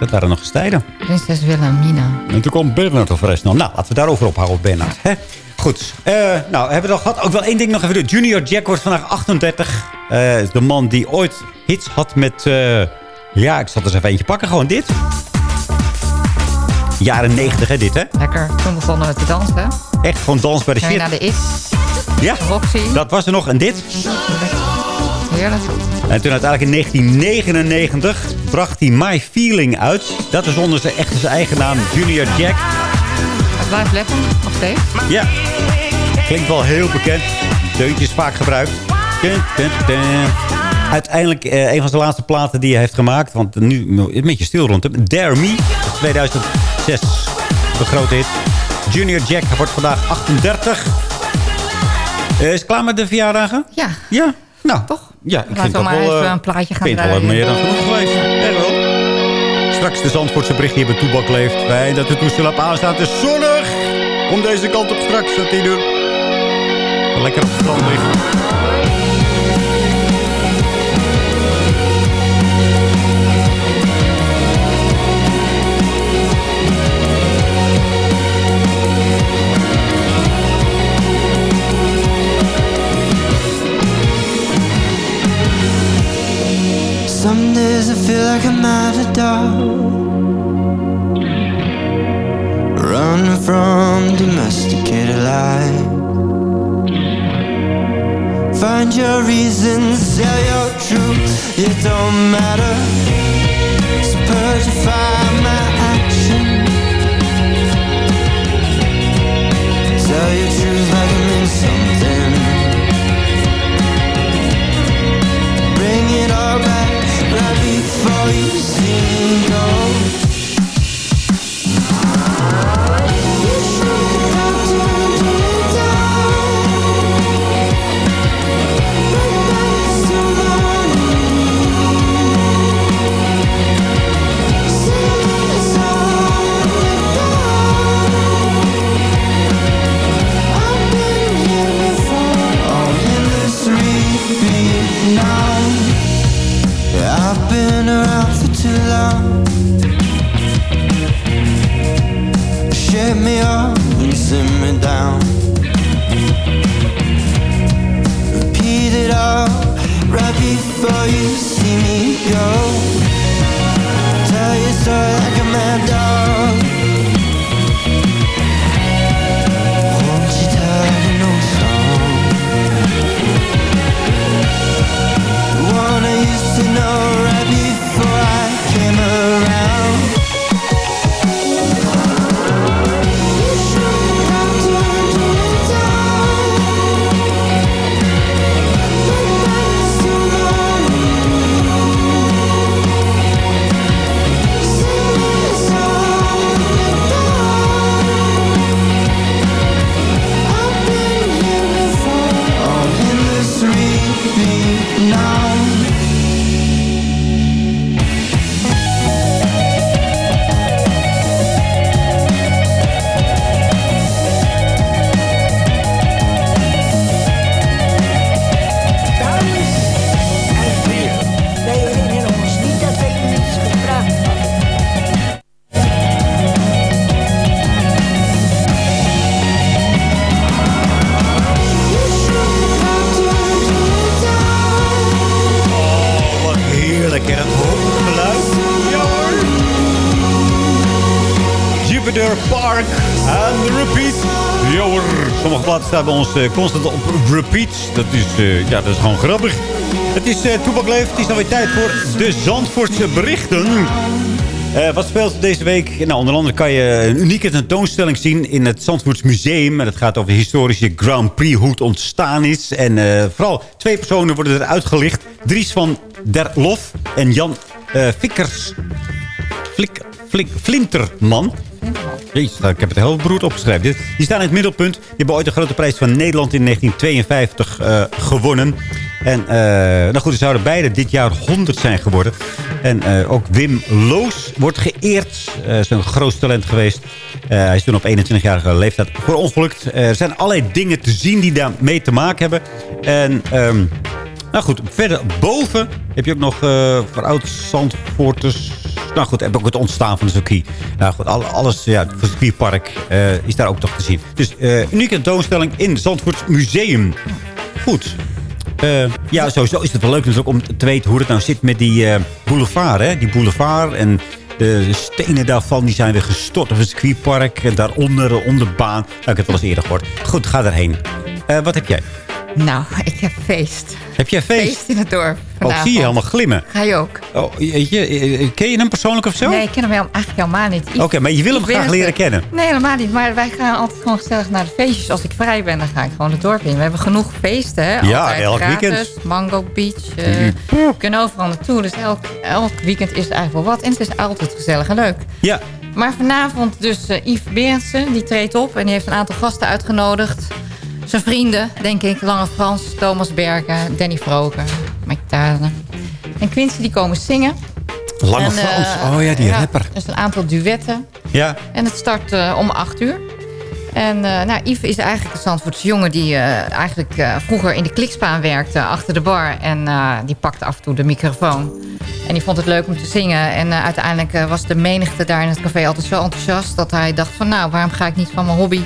Dat waren nog eens tijden. prinses Wilhelmina. En toen kwam Bernard al vrij snel. Nou, laten we daarover ophouden, Bernard. Hè? Goed. Eh, nou, hebben we nog gehad. Ook wel één ding nog even. doen. Junior Jack wordt vandaag 38. Eh, de man die ooit hits had met... eh, ja, ik zal er eens even eentje pakken. Gewoon dit. Jaren 90, hè, dit, hè? Lekker. Toen begonnen we te dansen. hè? Echt gewoon dans bij de shit. naar de Is. Ja, Roxy. dat was er nog. En dit. Heerlijk. En toen uiteindelijk in 1999 bracht hij My Feeling uit. Dat is onder zijn echte zijn eigen naam, Junior Jack. Het blijft lekker. Nog steeds. Ja, klinkt wel heel bekend. Deuntjes vaak gebruikt. Dun, dun, dun. Uiteindelijk eh, een van zijn laatste platen die hij heeft gemaakt. Want nu een beetje stil rond hem. Dare Me, 2006. Een grote hit. Junior Jack wordt vandaag 38. Eh, is het klaar met de verjaardagen? Ja. Ja, nou. Toch? Ja, ik Laten vind we dat maar wel... even eh, een plaatje gaan ik vind het wel draaien. meer dan genoeg geweest. Straks de Zandvoortse bericht hier bij Toebak leeft. Fijn dat de toestel op aanstaat. Het is zonnig. Kom deze kant op straks, dat die doen. Lekker op. Days I feel like I'm at a dog Run from domesticated life Find your reasons, sell your truth. It don't matter. So purify my action. Tell your truth like it means something. Bring it all back right before you go. Park. En repeat. Sommige platen staan bij ons eh, constant op repeat. Dat is, eh, ja, dat is gewoon grappig. Het is uh, Het is alweer tijd voor de Zandvoortse berichten. Wat speelt deze week? Nou, onder andere kan je een unieke tentoonstelling zien in het Zandvoorts Museum. En dat gaat over de historische Grand Prix, hoe het ontstaan is. En vooral twee personen worden er uitgelicht. Dries van der Lof en Jan uh, Fikkers. Flik, Flik, Flinterman. Jezus, nou, ik heb het heel beroerd opgeschreven. Die, staan in het middelpunt. Die hebben ooit de grote prijs van Nederland in 1952 uh, gewonnen. En uh, nou goed, ze zouden beide dit jaar 100 zijn geworden. En uh, ook Wim Loos wordt geëerd. Uh, is een groot talent geweest. hij is toen op 21-jarige leeftijd verongelukt. er zijn allerlei dingen te zien die daarmee te maken hebben. En... Um, nou goed, verder boven heb je ook nog voor oud Zandvoorters nou goed, heb ook het ontstaan van de circuit. Nou goed, alles, ja, het circuitpark uh, is daar ook toch te zien. Dus uh, unieke tentoonstelling in Zandvoort Museum. Goed. Uh, ja, sowieso is het wel leuk natuurlijk om te weten hoe het nou zit met die boulevard. Hè? Die boulevard en de stenen daarvan die zijn weer gestort op het circuitpark. En daaronder, onder de baan. Nou, ik heb het wel eens eerder gehoord. Goed, ga erheen. wat heb jij? Nou, ik heb feest. Heb jij feest? Feest in het dorp. Oh, zie je helemaal glimmen. Ga je ook? Oh, je, ken je hem persoonlijk of zo? Nee, ik ken hem eigenlijk helemaal niet. Oké, okay, maar je wil hem graag leren kennen? Nee, helemaal niet. Maar wij gaan altijd gewoon gezellig naar de feestjes. Als ik vrij ben, dan ga ik gewoon het dorp in. We hebben genoeg feesten, hè? Ja, altijd elk gratis. weekend. Mango Beach. Uh, we kunnen overal naartoe. Dus elk, elk weekend is er eigenlijk wel wat. En het is altijd gezellig en leuk. Ja. Maar vanavond dus uh, Yves Berendsen, die treedt op. En die heeft een aantal gasten uitgenodigd zijn vrienden, denk ik. Lange Frans, Thomas Bergen, Danny Vroger, Mike. En Quincy, die komen zingen. Lange en, Frans, uh, oh ja, die ja, rapper. Er is een aantal duetten. Ja. En het start uh, om 8 uur. En uh, nou, Yves is eigenlijk een Zandvoortse jongen die eigenlijk vroeger in de klikspaan werkte achter de bar. En die pakte af en toe de microfoon. En die vond het leuk om te zingen. En uiteindelijk was de menigte daar in het café altijd zo enthousiast... dat hij dacht van nou, waarom ga ik niet van mijn hobby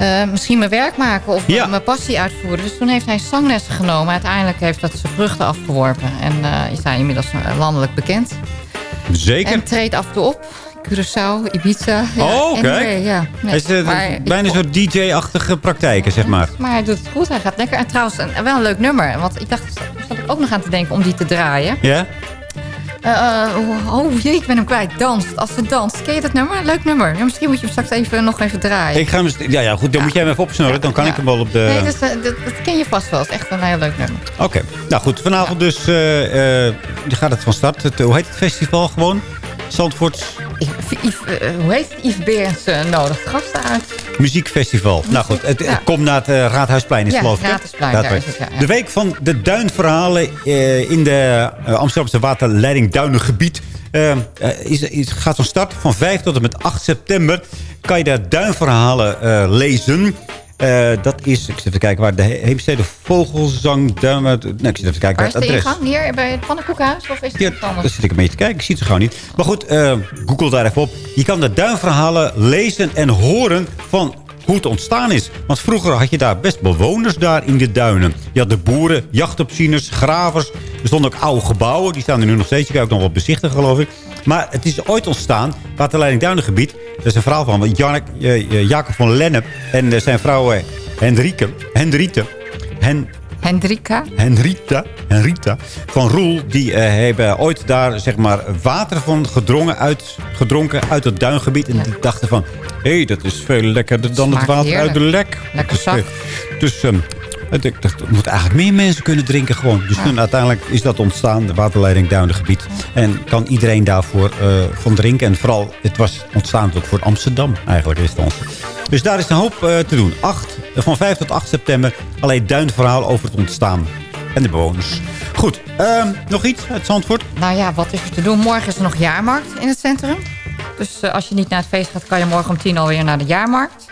uh, misschien mijn werk maken of ja. mijn passie uitvoeren. Dus toen heeft hij zanglessen genomen. Uiteindelijk heeft dat zijn vruchten afgeworpen. En uh, is hij inmiddels landelijk bekend. Zeker. En treedt af en toe op. Curaçao, Ibiza. Ja, oh. Anyway, ja. nee. Is het bijna zo'n DJ-achtige praktijken, zeg maar. Maar hij doet het goed. Hij gaat lekker. En trouwens, een, wel een leuk nummer. Want ik dacht, zat ik ook nog aan te denken om die te draaien. Ja? Uh, oh jee, ik ben hem kwijt. Danst. Als ze danst. Ken je dat nummer? Leuk nummer. Ja, misschien moet je hem straks even, nog even draaien. Ik ga hem, ja, ja, goed. Dan ja. moet jij hem even opsnorren. Dan kan ik hem wel op de... Nee, dus, uh, dat, dat, ken je vast wel. Het is echt een heel leuk nummer. Oké. Okay. Nou goed, vanavond dus gaat het van start. Het, hoe heet het festival gewoon? Zandvoort... Yves, hoe heet het? Yves nodigt gasten uit. Muziekfestival. Nou goed, het, komt naar het Raadhuisplein is ja, geloof ik. Raadhuisplein, daar is het, De week van de duinverhalen in de Amsterdamse waterleiding Duinengebied... Uh, is, is, gaat van start van 5 tot en met 8 september. Kan je daar duinverhalen uh, lezen. Uh, dat is, ik zit even kijken waar de Heemstede Vogelzang... Duimen, nee, ik zit even kijken waar, waar is de ingang? Hier bij het Pannenkoekhuis? Of is het ja, daar zit ik een beetje te kijken. Ik zie het gewoon niet. Maar goed, google daar even op. Je kan de duinverhalen lezen en horen van hoe het ontstaan is. Want vroeger had je daar best bewoners daar in de duinen. Je had de boeren, jachtopzieners, gravers. Er stonden ook oude gebouwen. Die staan er nu nog steeds. Je kan ook nog wel bezichtigen, geloof ik. Maar het is ooit ontstaan, Waterleiding Duinengebied. Dat is een verhaal van Janek, uh, Jacob van Lennep en zijn vrouw uh, Hendrike. Hendrite. Hen, Hendrika? Henrita, Henrita van Roel. Die uh, hebben ooit daar zeg maar, water van gedrongen uit, gedronken uit het duingebied. En ja. die dachten van, hé, hey, dat is veel lekkerder dan het water heerlijk. uit de lek. Lekker zacht. Dus um, ik dacht, er moeten eigenlijk meer mensen kunnen drinken gewoon. Dus toen uiteindelijk is dat ontstaan, de waterleiding Duinengebied. En kan iedereen daarvoor uh, van drinken. En vooral, het was ontstaan ook voor Amsterdam eigenlijk. Is het dus daar is een hoop uh, te doen. 8, van 5 tot 8 september alleen duinverhaal over het ontstaan. En de bewoners. Goed, uh, nog iets uit Zandvoort? Nou ja, wat is er te doen? Morgen is er nog jaarmarkt in het centrum. Dus als je niet naar het feest gaat, kan je morgen om 10 alweer naar de jaarmarkt.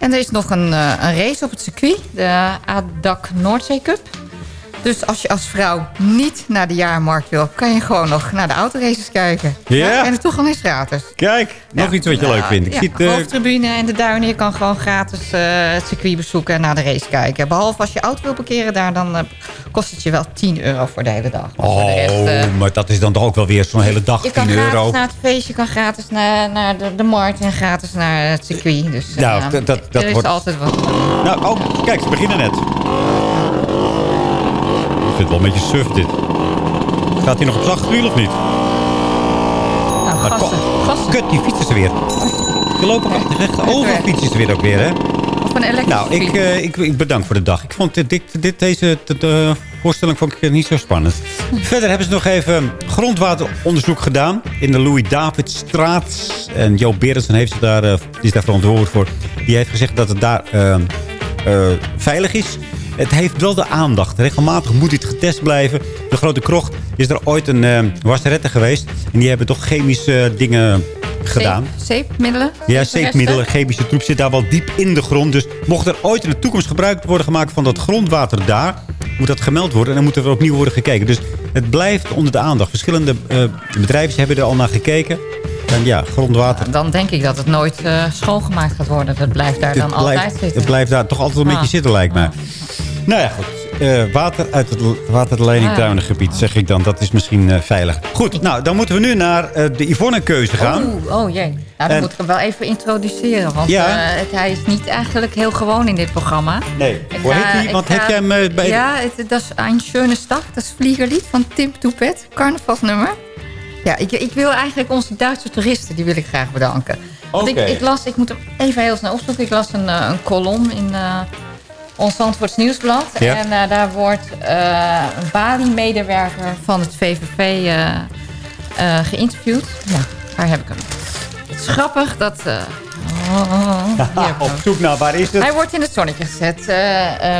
En er is nog een, uh, een race op het circuit. De ADAC Noordzee Cup. Dus als je als vrouw niet naar de jaarmarkt wil... kan je gewoon nog naar de autoraces kijken. Ja? En de toegang is gratis. Kijk, nog iets wat je leuk vindt. Ik Ja, zie de eh, hoofdtribune en de duinen. Je kan gewoon gratis eh, het circuit bezoeken en naar de race kijken. Behalve als je auto wil parkeren daar... dan eh, kost het je wel 10 euro voor de hele dag. Maar voor de rest, Oh, eh, maar dat is dan toch ook wel weer zo'n hele dag, je kan 10 gratis euro. naar het feest, je kan gratis naar, naar de, de markt... en gratis naar het circuit. Dus eh, Nou, dat- dat- dat er is wordt- altijd wat. Nou, oh, kijk, ze beginnen net. Wel een beetje suf, dit. Gaat hij nog op zacht wiel of niet? Nou, Maar gasten, gasten. Kut, die fietsen ze weer. Loopt ook recht over fietsen ze weer ook weer, hè? Of een elektrische Nou, ik, eh, ik, ik bedank voor de dag. Ik vond dit, dit, dit- deze de, de voorstelling vond ik niet zo spannend. Verder hebben ze nog even grondwateronderzoek gedaan in de Louis-Davidstraat. En Joop Berendsen heeft daar, die is daar verantwoordelijk voor. Die heeft gezegd dat het daar eh, eh, veilig is. Het heeft wel de aandacht. Regelmatig moet dit getest blijven. De Grote Krocht is er ooit een eh wasserette geweest. En die hebben toch chemische dingen gedaan. Zeep- zeepmiddelen? Ja, zeepmiddelen, chemische troep zit daar wel diep in de grond. Dus mocht er ooit in de toekomst gebruik worden gemaakt van dat grondwater daar... moet dat gemeld worden en dan moet er opnieuw worden gekeken. Dus het blijft onder de aandacht. Verschillende eh, bedrijven hebben er al naar gekeken. En ja, grondwater... Dan denk ik dat het nooit eh, schoongemaakt gaat worden. Dat blijft daar dan altijd zitten. het blijft daar toch altijd een Ah. beetje zitten, lijkt mij. Nou ja, goed. Eh, water uit het waterleidingtuinengebied, zeg ik dan. Dat is misschien eh, veilig. Goed, nou, dan moeten we nu naar de Yvonne-keuze gaan. Oeh, oh jee. Nou, dan En- moet ik hem wel even introduceren. Want Ja. het- hij is niet eigenlijk heel gewoon in dit programma. Nee, Ik hoe ga- heet ik Want ga- heb jij hem bij... Ja, het, dat is Ein schöne Stag. Dat is Vliegerlied van Tim Toepet. Carnavalsnummer. Ja, ik, ik wil eigenlijk onze Duitse toeristen, die wil ik graag bedanken. Want Oké. ik, ik las, ik moet hem even heel snel opzoeken. Ik las een, eh, een kolom in eh, ons Zandvoorts Nieuwsblad. Ja. En eh, daar wordt een Bali-medewerker van het VVV geïnterviewd. Ja, waar heb ik hem? Het is grappig dat... oh, op zoek naar waar is het? Hij wordt in het zonnetje gezet.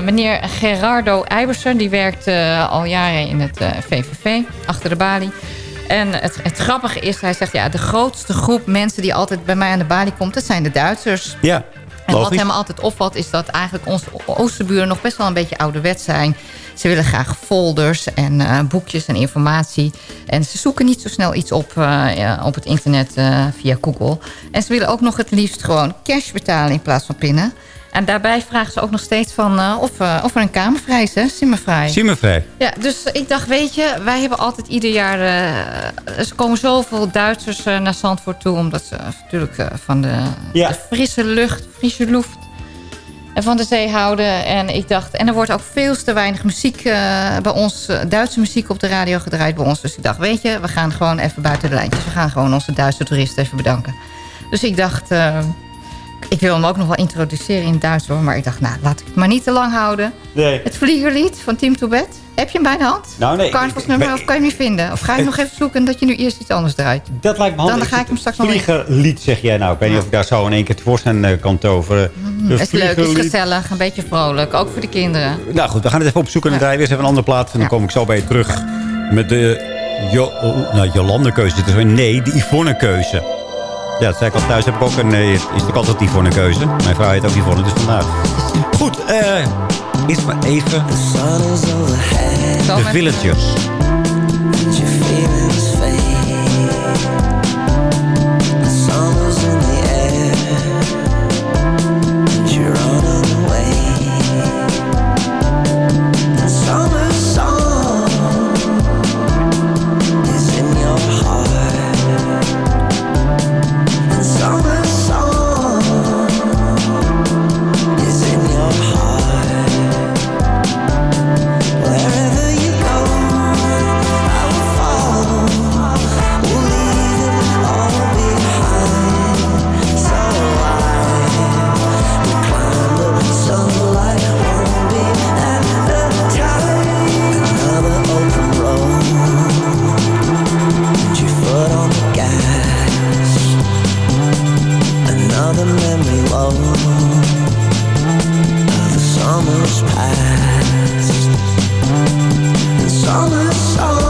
Meneer Gerardo Eibersen, die werkt al jaren in het VVV, achter de balie. En het, het grappige is, hij zegt, ja, de grootste groep mensen die altijd bij mij aan de balie komt, dat zijn de Duitsers. Ja, En wat hem altijd opvalt is dat eigenlijk onze oosterburen nog best wel een beetje ouderwet zijn. Ze willen graag folders en eh, boekjes en informatie. En ze zoeken niet zo snel iets op eh, ja, op het internet eh, via Google. En ze willen ook nog het liefst gewoon cash betalen in plaats van pinnen. En daarbij vragen ze ook nog steeds van eh, of, eh, of er een kamer vrij is, hè? simmervrij. Simmervrij. Ja, dus ik dacht, weet je, wij hebben altijd ieder jaar... eh, er komen zoveel Duitsers naar Zandvoort toe... omdat ze natuurlijk van de, Ja. de frisse lucht, frisse lucht... en van de zee houden. En ik dacht, en er wordt ook veel te weinig muziek bij ons... Duitse muziek op de radio gedraaid bij ons. Dus ik dacht, weet je, we gaan gewoon even buiten de lijntjes. We gaan gewoon onze Duitse toeristen even bedanken. Dus ik dacht... ik wil hem ook nog wel introduceren in het Duits hoor. Maar ik dacht, nou, laat ik het maar niet te lang houden. Nee. Het vliegerlied van Tim Toebed. Heb je hem bij de hand? Nou, nee. Carnavalsnummer, of kan je hem niet vinden? Of ga je nog even zoeken dat je nu eerst iets anders draait? Dat lijkt me handig. Dan ga ik hem straks nog. Vliegerlied zeg jij nou. Ik weet niet of ik daar zo in één keer tevoorschijn eh, kan toveren. Mm, is leuk, is gezellig, een beetje vrolijk. Ook voor de kinderen. Nou goed, we gaan het even opzoeken en draaien we eerst even een andere plaat. En dan kom ik zo bij je terug met de jo nou, Jolande-keuze. Dit is weer nee, de Yvonne-keuze. Ja, dat zei ik al thuis. Heb ik ook een, nee, is ook altijd de Yvonne-keuze. Mijn vrouw heet ook Yvonne, dus vandaar. Goed, eh eerst maar even de Villagers. Another memory low of the summers past. And summer song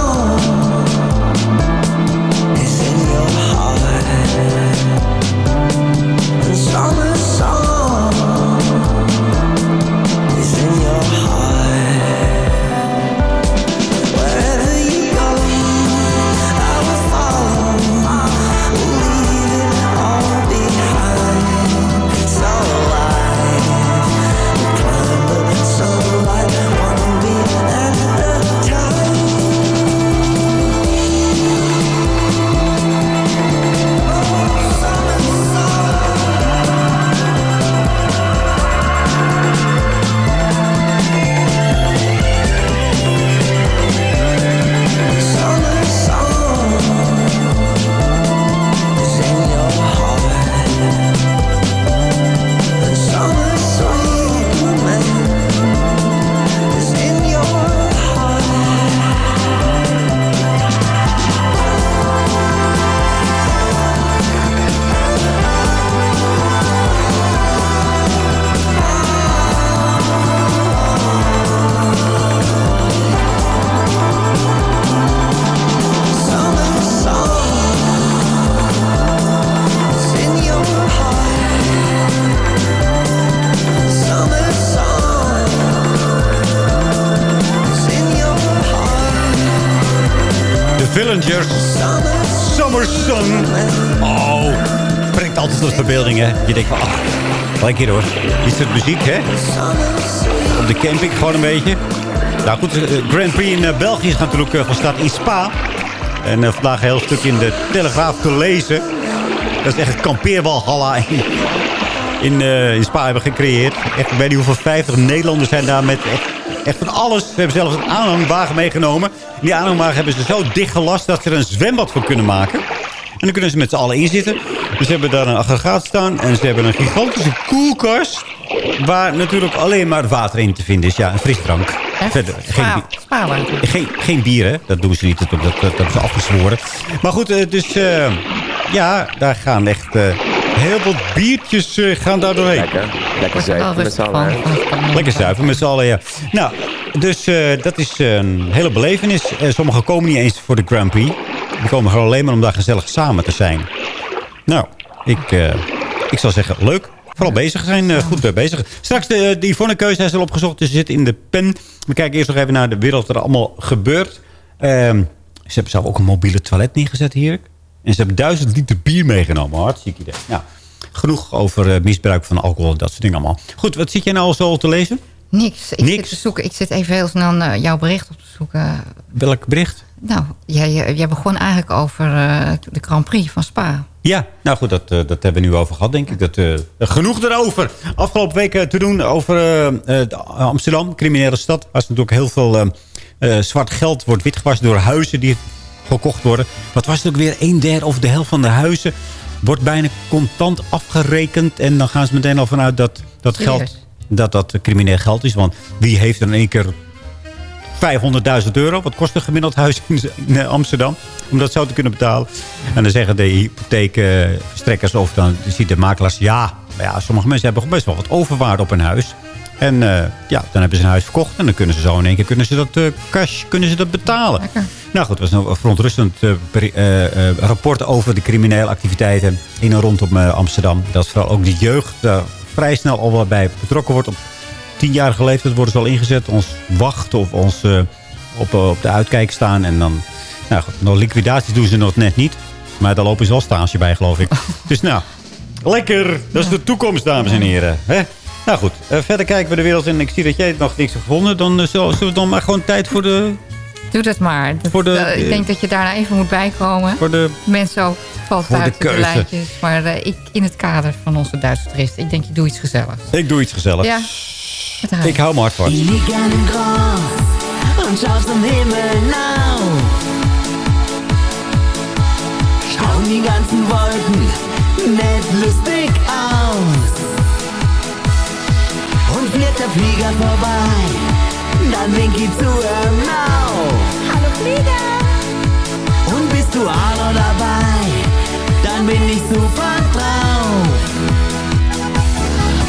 Je denkt van, ach, lekker hoor. Is het muziek, hè? Op de camping gewoon een beetje. Nou goed, de Grand Prix in eh, België is natuurlijk eh, van start in Spa. En eh, vandaag een heel stuk in de Telegraaf te lezen. Dat is echt het kampeerwalhalla in, eh, Spa hebben gecreëerd. Echt, ik weet niet hoeveel 50 Nederlanders zijn daar met echt, van alles. Ze hebben zelfs een aanhangwagen meegenomen. En die aanhangwagen hebben ze zo dicht gelast dat ze er een zwembad van kunnen maken. En dan kunnen ze met z'n allen in zitten. Dus ze hebben daar een aggregaat staan. En ze hebben een gigantische koelkast. Waar natuurlijk alleen maar water in te vinden is. Ja, een frisdrank. Verder, geen, bi- Spaarwater. geen, geen bier, hè? Dat doen ze niet. Dat, dat, dat, dat is afgezworen. Maar goed, eh, dus eh, ja, daar gaan echt eh, heel veel biertjes eh, gaan daar doorheen. Lekker, lekker zuipen met z'n allen. Lekker zuipen met z'n allen, ja. Nou, dus eh, dat is een hele belevenis. Eh, sommigen komen niet eens voor de Grand Prix. Die komen gewoon alleen maar om daar gezellig samen te zijn. Nou, ik, eh, ik zou zeggen, leuk. Vooral bezig zijn, eh, goed eh, bezig. Straks de, de Yvonne-keuze is al opgezocht, dus ze zit in de pen. We kijken eerst nog even naar de wereld wat er allemaal gebeurt. Ehm, ze hebben zelf ook een mobiele toilet neergezet hier. En ze hebben duizend liter bier meegenomen. Hartstikke idee. Nou, genoeg over misbruik van alcohol en dat soort dingen allemaal. Goed, wat zit jij nou zo te lezen? Niks. Ik zit te zoeken. Ik zit even heel snel naar jouw bericht op te zoeken. Welk bericht? Nou, jij, jij begon eigenlijk over eh, de Grand Prix van Spa. Ja, nou goed, dat, eh, dat hebben we nu over gehad, denk ik. Dat, eh, genoeg erover. Afgelopen week eh, te doen over Amsterdam, criminele stad. Waar natuurlijk heel veel zwart geld wordt witgewassen door huizen die gekocht worden. Wat was het ook weer? Een derde of de helft van de huizen wordt bijna contant afgerekend. En dan gaan ze meteen al vanuit dat dat geld dat dat crimineel geld is. Want wie heeft er in één keer 500.000 euro. Wat kost een gemiddeld huis in in Amsterdam? Om dat zo te kunnen betalen. En dan zeggen de hypotheekverstrekkers of dan ziet de makelaars... ja, maar ja, sommige mensen hebben best wel wat overwaarde op hun huis. En eh, ja, dan hebben ze een huis verkocht. En dan kunnen ze zo in één keer kunnen ze dat, eh, cash kunnen ze dat betalen. Nou goed, het was een verontrustend eh, eh, eh, rapport over de criminele activiteiten in en rondom eh, Amsterdam. Dat vooral ook de jeugd daar vrij snel al wel bij betrokken wordt. Op tienjarige leeftijd worden ze al ingezet. Ons wachten of ons eh, op, eh, op de uitkijk staan. En dan, nou goed, nog liquidaties doen ze nog net niet. Maar daar lopen ze wel stage bij, geloof ik. dus nou, lekker. Dat is de toekomst, dames en heren. Hè? Nou goed, eh, verder kijken we de wereld in. Ik zie dat jij het nog niks hebt gevonden. Dan eh, zullen we dan maar gewoon tijd voor de... Doe dat maar. Dat- Voor de- ik denk dat je daarna even moet bijkomen. Voor de Mensen ook valt Voor de uit de, keuze. lijntjes. Maar ik, in het kader van onze Duitse toerist. Ik denk, je doe iets gezelligs. Ik doe iets gezelligs. Ja. Haar. Ik hou me hard vast. Ich lieg an dem Gras und schau zum Himmel hinauf. Schauen die ganzen Wolken nett lustig aus. Und fliegt der Flieger vorbei, dann wink ich zu ihm auf. Hallo Flieger! Und bist du auch noch dabei, dann bin ich super drauf.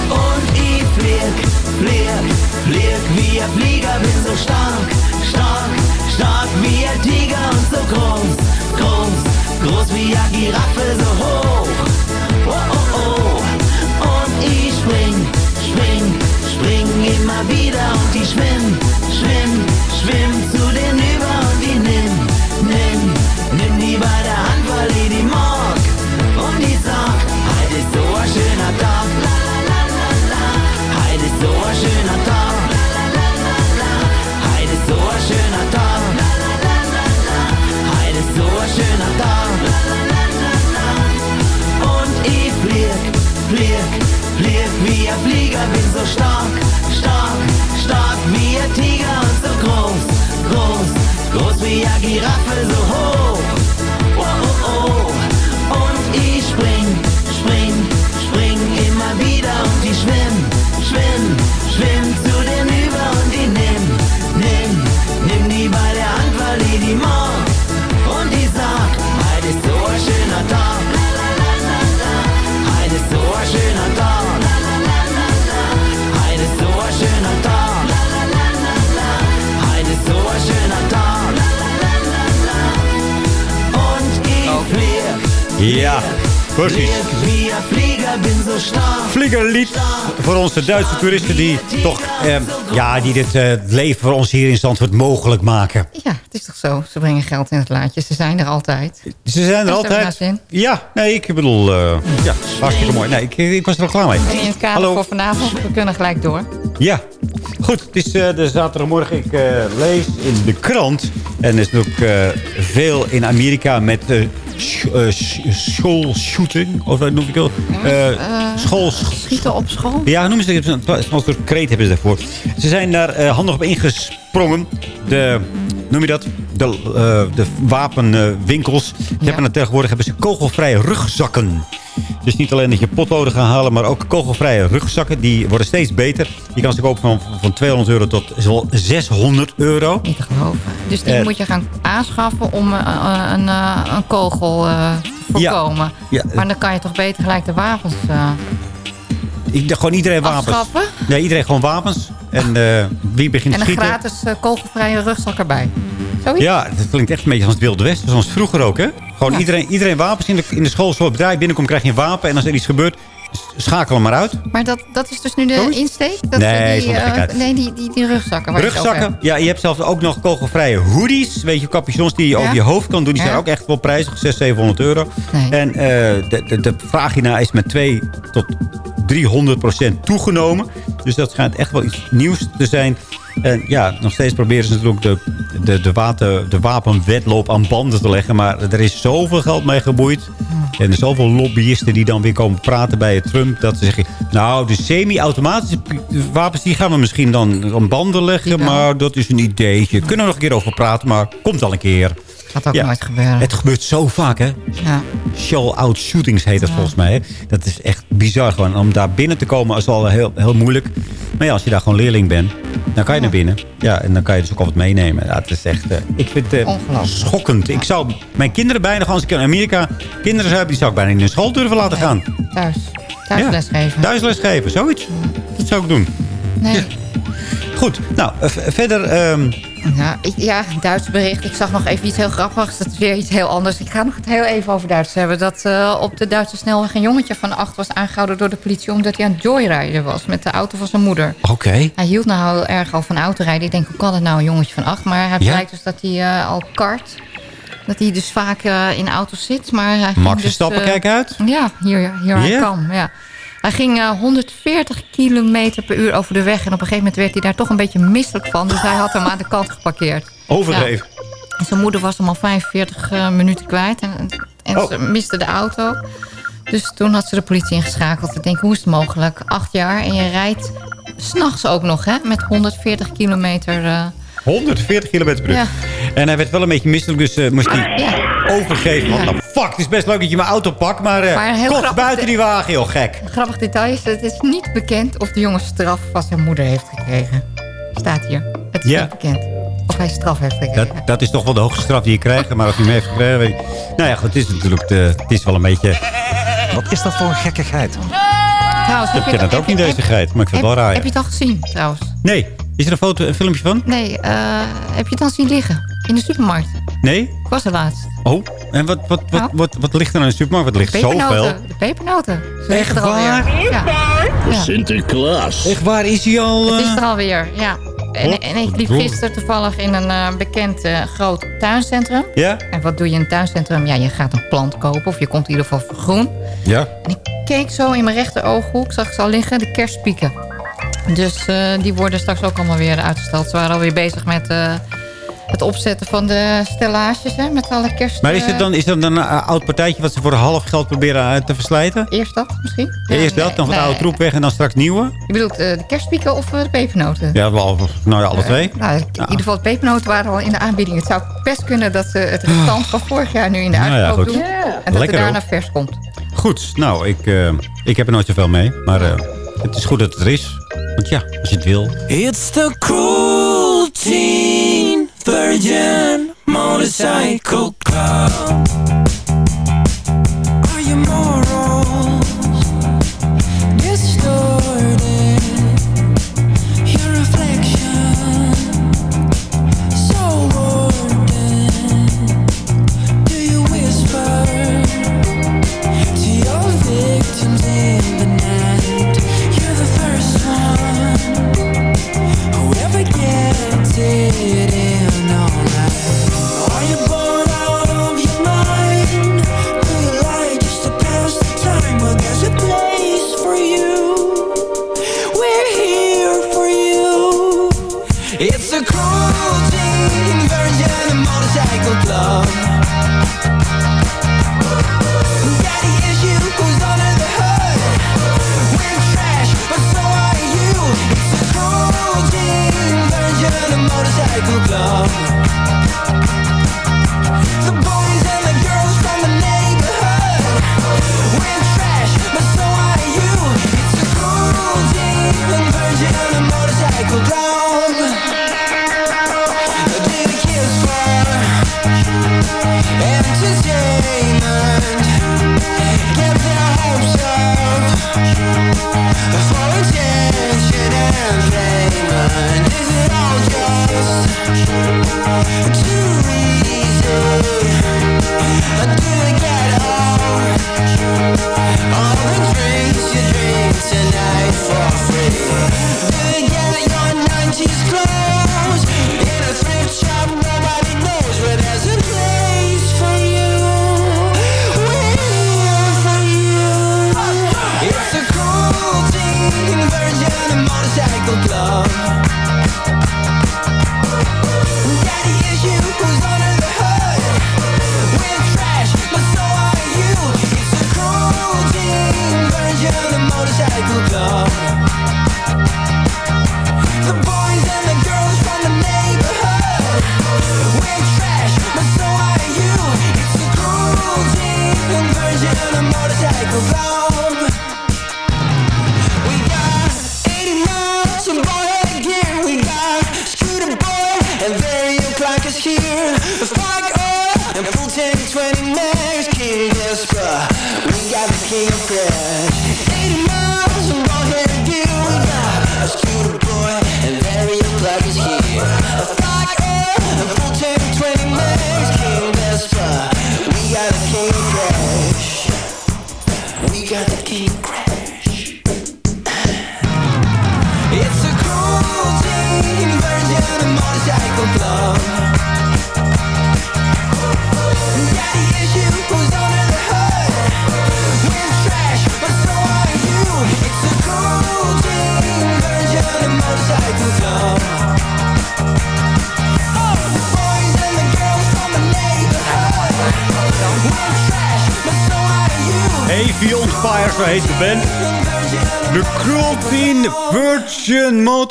Und ich flieg, flieg, flieg wie ein Flieger, bin so stark, stark, stark wie ein Tiger und so groß, groß, groß wie eine Giraffe, so hoch. Oh, oh, oh. Und ich spring, spring, spring immer wieder und ich schwimm, schwimm, schwimm zu den über und die nimm, nimm, nimm die bei precies. Vliegerlied voor onze Duitse toeristen die toch eh, ja, die dit eh, leven voor ons hier in Zandvoort mogelijk maken. Ja, het is toch zo. Ze brengen geld in het laadje. Ze zijn er altijd. Ze zijn er altijd. Ja, nee, ik bedoel, eh, ja, hartstikke mooi. Nee, ik, ik was er al klaar mee. In het kader Hallo. voor vanavond, we kunnen gelijk door. Ja, goed. Het is eh, de zaterdagmorgen. Ik eh, lees in de krant. En er is ook eh, veel in Amerika met eh sch eh, sch- schoolshooting. Of wat noem ik dat? Eh school... Schieten op school? Ja, noemen ze het. Een soort kreet hebben ze daarvoor. Ze zijn daar eh, handig op ingesprongen. De, noem je dat? De, eh, de wapenwinkels. Hebben tegenwoordig hebben ze kogelvrije rugzakken. Dus niet alleen dat je potloden gaat halen, maar ook kogelvrije rugzakken. Die worden steeds beter. Je kan ze kopen van, van 200 euro tot wel 600 euro. Niet te geloven. Dus die Eh, moet je gaan aanschaffen om eh, een, een kogel te voorkomen. Ja. Maar dan kan je toch beter gelijk de wapens Ik dacht gewoon iedereen wapens. afschaffen. Nee, iedereen gewoon wapens. En eh, wie begint En te een schieten? gratis eh, kogelvrije rugzak erbij. Zoiets? Ja, dat klinkt echt een beetje als het Wilde Westen. Zoals vroeger ook, hè? Gewoon Ja. iedereen, iedereen wapens in de, in de school. Zo bedrijf binnenkomt, krijg je een wapen. En als er iets gebeurt, schakel hem maar uit. Maar dat, dat is dus nu de insteek? Dat Nee, die, eh, nee, die, die, die rugzakken. Waar Rugzakken. Ja, je hebt zelfs ook nog kogelvrije hoodies. Weet je, capuchons die je over je hoofd kan doen. Die Ja. zijn ook echt wel prijzig. 600, 700 euro. Nee. En eh, de, de, de vraagina is met 2 tot 300 procent toegenomen. Dus dat schijnt echt wel iets nieuws te zijn. En ja, nog steeds proberen ze natuurlijk de, de, de, water, de wapenwetloop aan banden te leggen. Maar er is zoveel geld mee geboeid. En er zijn zoveel lobbyisten die dan weer komen praten bij Trump. Dat ze zeggen, nou, de semi-automatische wapens... die gaan we misschien dan aan banden leggen. Maar dat is een ideetje. Kunnen we nog een keer over praten, maar komt al een keer. Gaat ook Ja. nooit gebeuren. Het gebeurt zo vaak, hè? Ja. Shell-out shootings heet dat volgens mij. Hè? Dat is echt bizar gewoon. Om daar binnen te komen is al heel, heel moeilijk. Maar ja, als je daar gewoon leerling bent, dan kan je naar binnen. Ja, en dan kan je dus ook al wat meenemen. Ja, het is echt, eh, ik vind het eh, schokkend. Ik zou mijn kinderen bijna, gewoon als ik in Amerika kinderen zou hebben, die zou ik bijna niet naar school durven laten gaan. Thuis. Thuis Ja. lesgeven. Thuisles geven, zoiets. Dat zou ik doen. Nee. Goed, nou, verder... ehm, Ja, ik, ja, Duits bericht. Ik zag nog even iets heel grappigs. Dat is weer iets heel anders. Ik ga nog het heel even over Duits hebben. Dat eh, op de Duitse snelweg een jongetje van acht was aangehouden door de politie... omdat hij aan het joyriden was met de auto van zijn moeder. Oké. Hij hield nou heel erg al van autorijden. Ik denk, hoe kan het nou, een jongetje van acht? Maar hij Ja? blijkt dus dat hij eh, al kart. Dat hij dus vaak eh, in auto's zit. Maar hij Max dus, Verstappen, eh, kijk uit. Ja, hier, hier hij kan. Ja. Hij ging eh, 140 kilometer per uur over de weg. En op een gegeven moment werd hij daar toch een beetje misselijk van. Dus hij had hem aan de kant geparkeerd. Overdreven. Ja. En zijn moeder was hem al 45 eh, minuten kwijt. En, en Oh. ze miste de auto. Dus toen had ze de politie ingeschakeld. Ik denk, hoe is het mogelijk? Acht jaar en je rijdt s'nachts ook nog, hè? Met 140 kilometer... eh, 140 km per uur. Ja. En hij werd wel een beetje misselijk, dus eh, moest hij ja. overgeven. Wat de fuck, het is best leuk dat je mijn auto pakt, maar, eh kost grappig buiten die wagen, joh, gek. Grappig detail is, het is niet bekend of de jongen straf van zijn moeder heeft gekregen. Staat hier. Het is Ja. niet bekend of hij straf heeft gekregen. Dat, dat is toch wel de hoogste straf die je krijgt, maar of hij hem heeft gekregen, weet ik. Nou ja, goed, het is natuurlijk de, het is wel een beetje... Wat is dat voor een gekkigheid? Trouwens, Ik heb je ken het ook niet, deze geit, maar ik vind het wel raar. Heb je het al gezien, trouwens? Nee, is er een foto, een filmpje van? Nee, eh, heb je het dan zien liggen? In de supermarkt? Nee? Ik was er laatst. Oh, en wat, wat, wat, Nou? wat, wat ligt er aan de supermarkt? Wat ligt zoveel? Pepernoten. De pepernoten. Ze Echt liggen er alweer. waar? Ja. Ja. Sinterklaas. Echt waar, is hij al... Het is eh? er alweer, ja. En, en ik liep gisteren toevallig in een eh, bekend eh, groot tuincentrum. Ja? En wat doe je in een tuincentrum? Ja, je gaat een plant kopen of je komt in ieder geval voor groen. Ja. En ik keek zo in mijn rechter ooghoek, zag ik ze al liggen, de kerstpieken. Dus eh, die worden straks ook allemaal weer uitgesteld. Ze waren alweer bezig met eh, het opzetten van de stellages, hè, met alle kerst... Maar is het eh, dan, is dat dan een oud partijtje wat ze voor half geld proberen te verslijten? Eerst dat misschien? Eerst dat, dan van de oude troep weg en dan straks nieuwe? Je bedoelt eh, de kerstpieken of de pepernoten? Ja, wel, nou ja, alle twee. Nou, in ieder geval, de pepernoten waren al in de aanbieding. Het zou best kunnen dat ze het restant van vorig jaar nu in de Nou ja, doen. En dat Lekker, er daarna hoor. vers komt. Goed, nou, ik, eh, ik heb er nooit zoveel mee. Maar eh, het is goed dat het er is. Want ja, als je het wil. It's the cool teen virgin motorcycle club.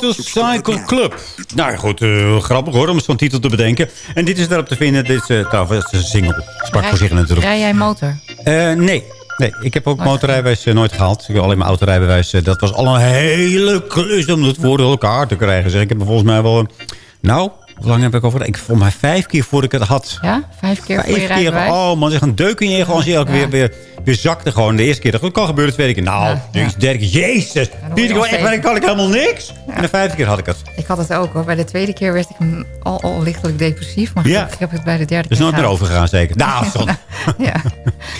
Motorcycle Club. Nou goed, eh, grappig hoor, om zo'n titel te bedenken. En dit is daarop te vinden, dit is, uh, trouwens, een single. Sprak voor zich natuurlijk. Rij jij motor? Eh, nee. Nee, ik heb ook motorrijbewijs nooit gehaald. Ik heb alleen maar autorijbewijs. dat was al een hele klus om het voor elkaar te krijgen. Zeg. Ik heb volgens mij wel... Nou, hoe lang heb ik over? Ik volgens mij vijf keer voordat ik het had. Ja, vijf keer voor je Vijf keer. Oh man, zeg een deuk in je gewoon. Zie je ook weer, weer, weer zakte gewoon. De eerste keer dat kan gebeuren. De tweede keer, nou, deze derde keer, jezus. Vierde keer, je echt, dan kan ik helemaal niks. En de vijfde keer had ik het. Ik had het ook hoor. Bij de tweede keer werd ik al, al lichtelijk depressief. Maar Ja. ik heb het bij de derde Dus keer nooit meer overgegaan zeker. Nou. Ja,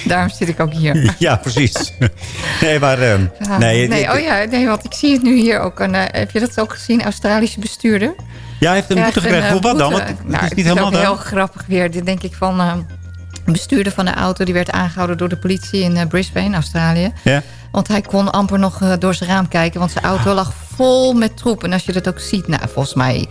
daarom zit ik ook hier. Ja, precies. Nee, maar... ehm, Ja. nee, nee, oh ja, nee, want ik zie het nu hier ook. Een, eh, heb je dat ook gezien? Australische bestuurder. Ja, hij heeft een boete gekregen. eh, Voor wat dan? Want het nou, is het niet is helemaal ook daar. heel grappig weer. Dit denk ik van eh, een bestuurder van de auto. Die werd aangehouden door de politie in eh, Brisbane, Australië. Ja. Want hij kon amper nog eh, door zijn raam kijken. Want zijn auto lag vol met troep. En als je dat ook ziet, nou, volgens mij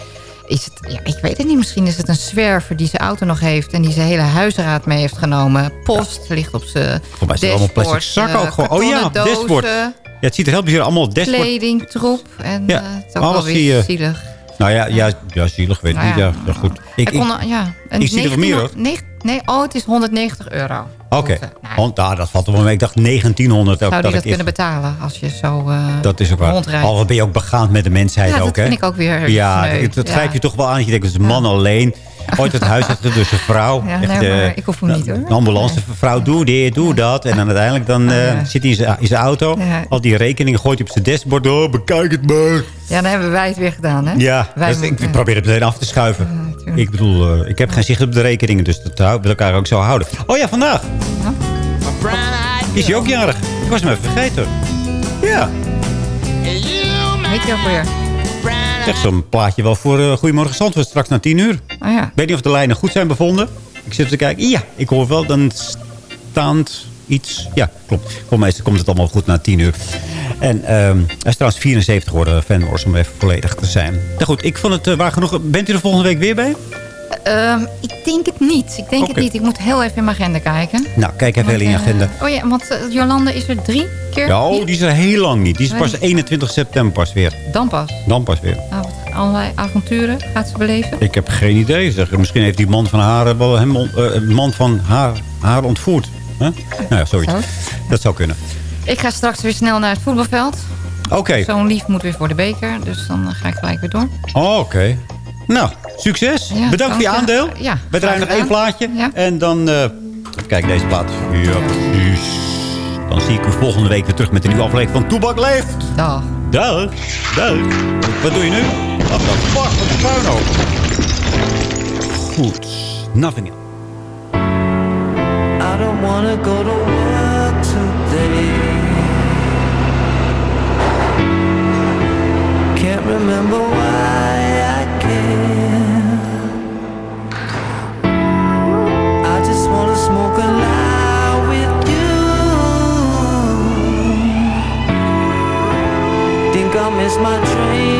is het... Ja, ik weet het niet, misschien is het een zwerver die zijn auto nog heeft... en die zijn hele huisraad mee heeft genomen. Post ligt op zijn Voor mij zijn allemaal plastic zakken ook gewoon. Oh ja, dashboard. Ja, het ziet er heel bijzonder allemaal dashboard. Kleding, troep. En Ja, het is ook wel weer zielig. Nou ja, ja, ja zielig, weet ik Nou niet. ja. Goed. Ik, kon, ik, ja, ik zie er meer, hoor. Nee, oh, het is 190 euro. Oké, want ah, dat valt wel mee. Ik dacht 1900. ook Zou die dat dat kunnen betalen als je zo eh Dat is ook waar. Al ben je ook begaand met de mensheid Ja, dat ook, hè? vind ik ook weer Ja, sneu. dat, dat Ja. grijp je toch wel aan. Dat je denkt, het is een man alleen. Ooit het huis achter dus een vrouw. Ja, Echt, nee, maar eh, ik hoef hem niet, hoor. Een ambulancevrouw, doe dit, doe dat. En dan uiteindelijk dan, eh, zit hij in zijn- auto. Ja. Al die rekeningen gooit hij op zijn dashboard. Oh, bekijk het maar. Ja, dan hebben wij het weer gedaan, hè? Ja, Wij dus ik probeer het meteen af te schuiven. ik bedoel, eh, ik heb geen zicht op de rekeningen. Dus dat hou- wil elkaar ook zo houden. Oh ja, vandaag. Is hij ook jarig? Ik was hem even vergeten. Ja. Weet je ook weer? Zeg zo'n plaatje wel voor uh, Goedemorgen Zandvoort straks na 10 uur. Oh ja. Ik weet niet of de lijnen goed zijn bevonden. Ik zit te kijken. Ja, ik hoor wel dan staand iets. Ja, klopt. Voor mij komt het allemaal goed na 10 uur. En ehm, hij is trouwens 74 geworden, Van Morrison, om even volledig te zijn. Nou goed, ik vond het uh, waar genoeg. Bent u er volgende week weer bij? Ehm, ik denk het niet. Ik denk het niet. Ik moet heel even in mijn agenda kijken. Nou, kijk even in je eh, agenda. Oh ja, want eh, Jolande is er drie keer. Ja, oh, die is er heel lang niet. Die is pas Nee. 21 september pas weer. Dan pas. Dan pas weer. Nou, wat allerlei avonturen gaat ze beleven. Ik heb geen idee. Zeg. Misschien heeft die man van haar wel hem, eh, man van haar, haar ontvoerd. Huh? Nou ja, zoiets. Zo. Dat zou kunnen. Ik ga straks weer snel naar het voetbalveld. Oké. Zo'n lief moet weer voor de beker. Dus dan eh, ga ik gelijk weer door. Oh, Oké. Nou, succes. Ja, Bedankt voor je aandeel. Ja, We draaien nog één plaatje. Ja. En dan... eh even kijken, deze plaat. Ja, precies. Dan zie ik u volgende week weer terug met een nieuwe aflevering van Toebak Leeft. Dag. Dag. Dag. Wat doe je nu? Wat de fuck? Wat een puinhoop. Goed. Nothing else. I don't wanna go to work today. Can't remember why miss my train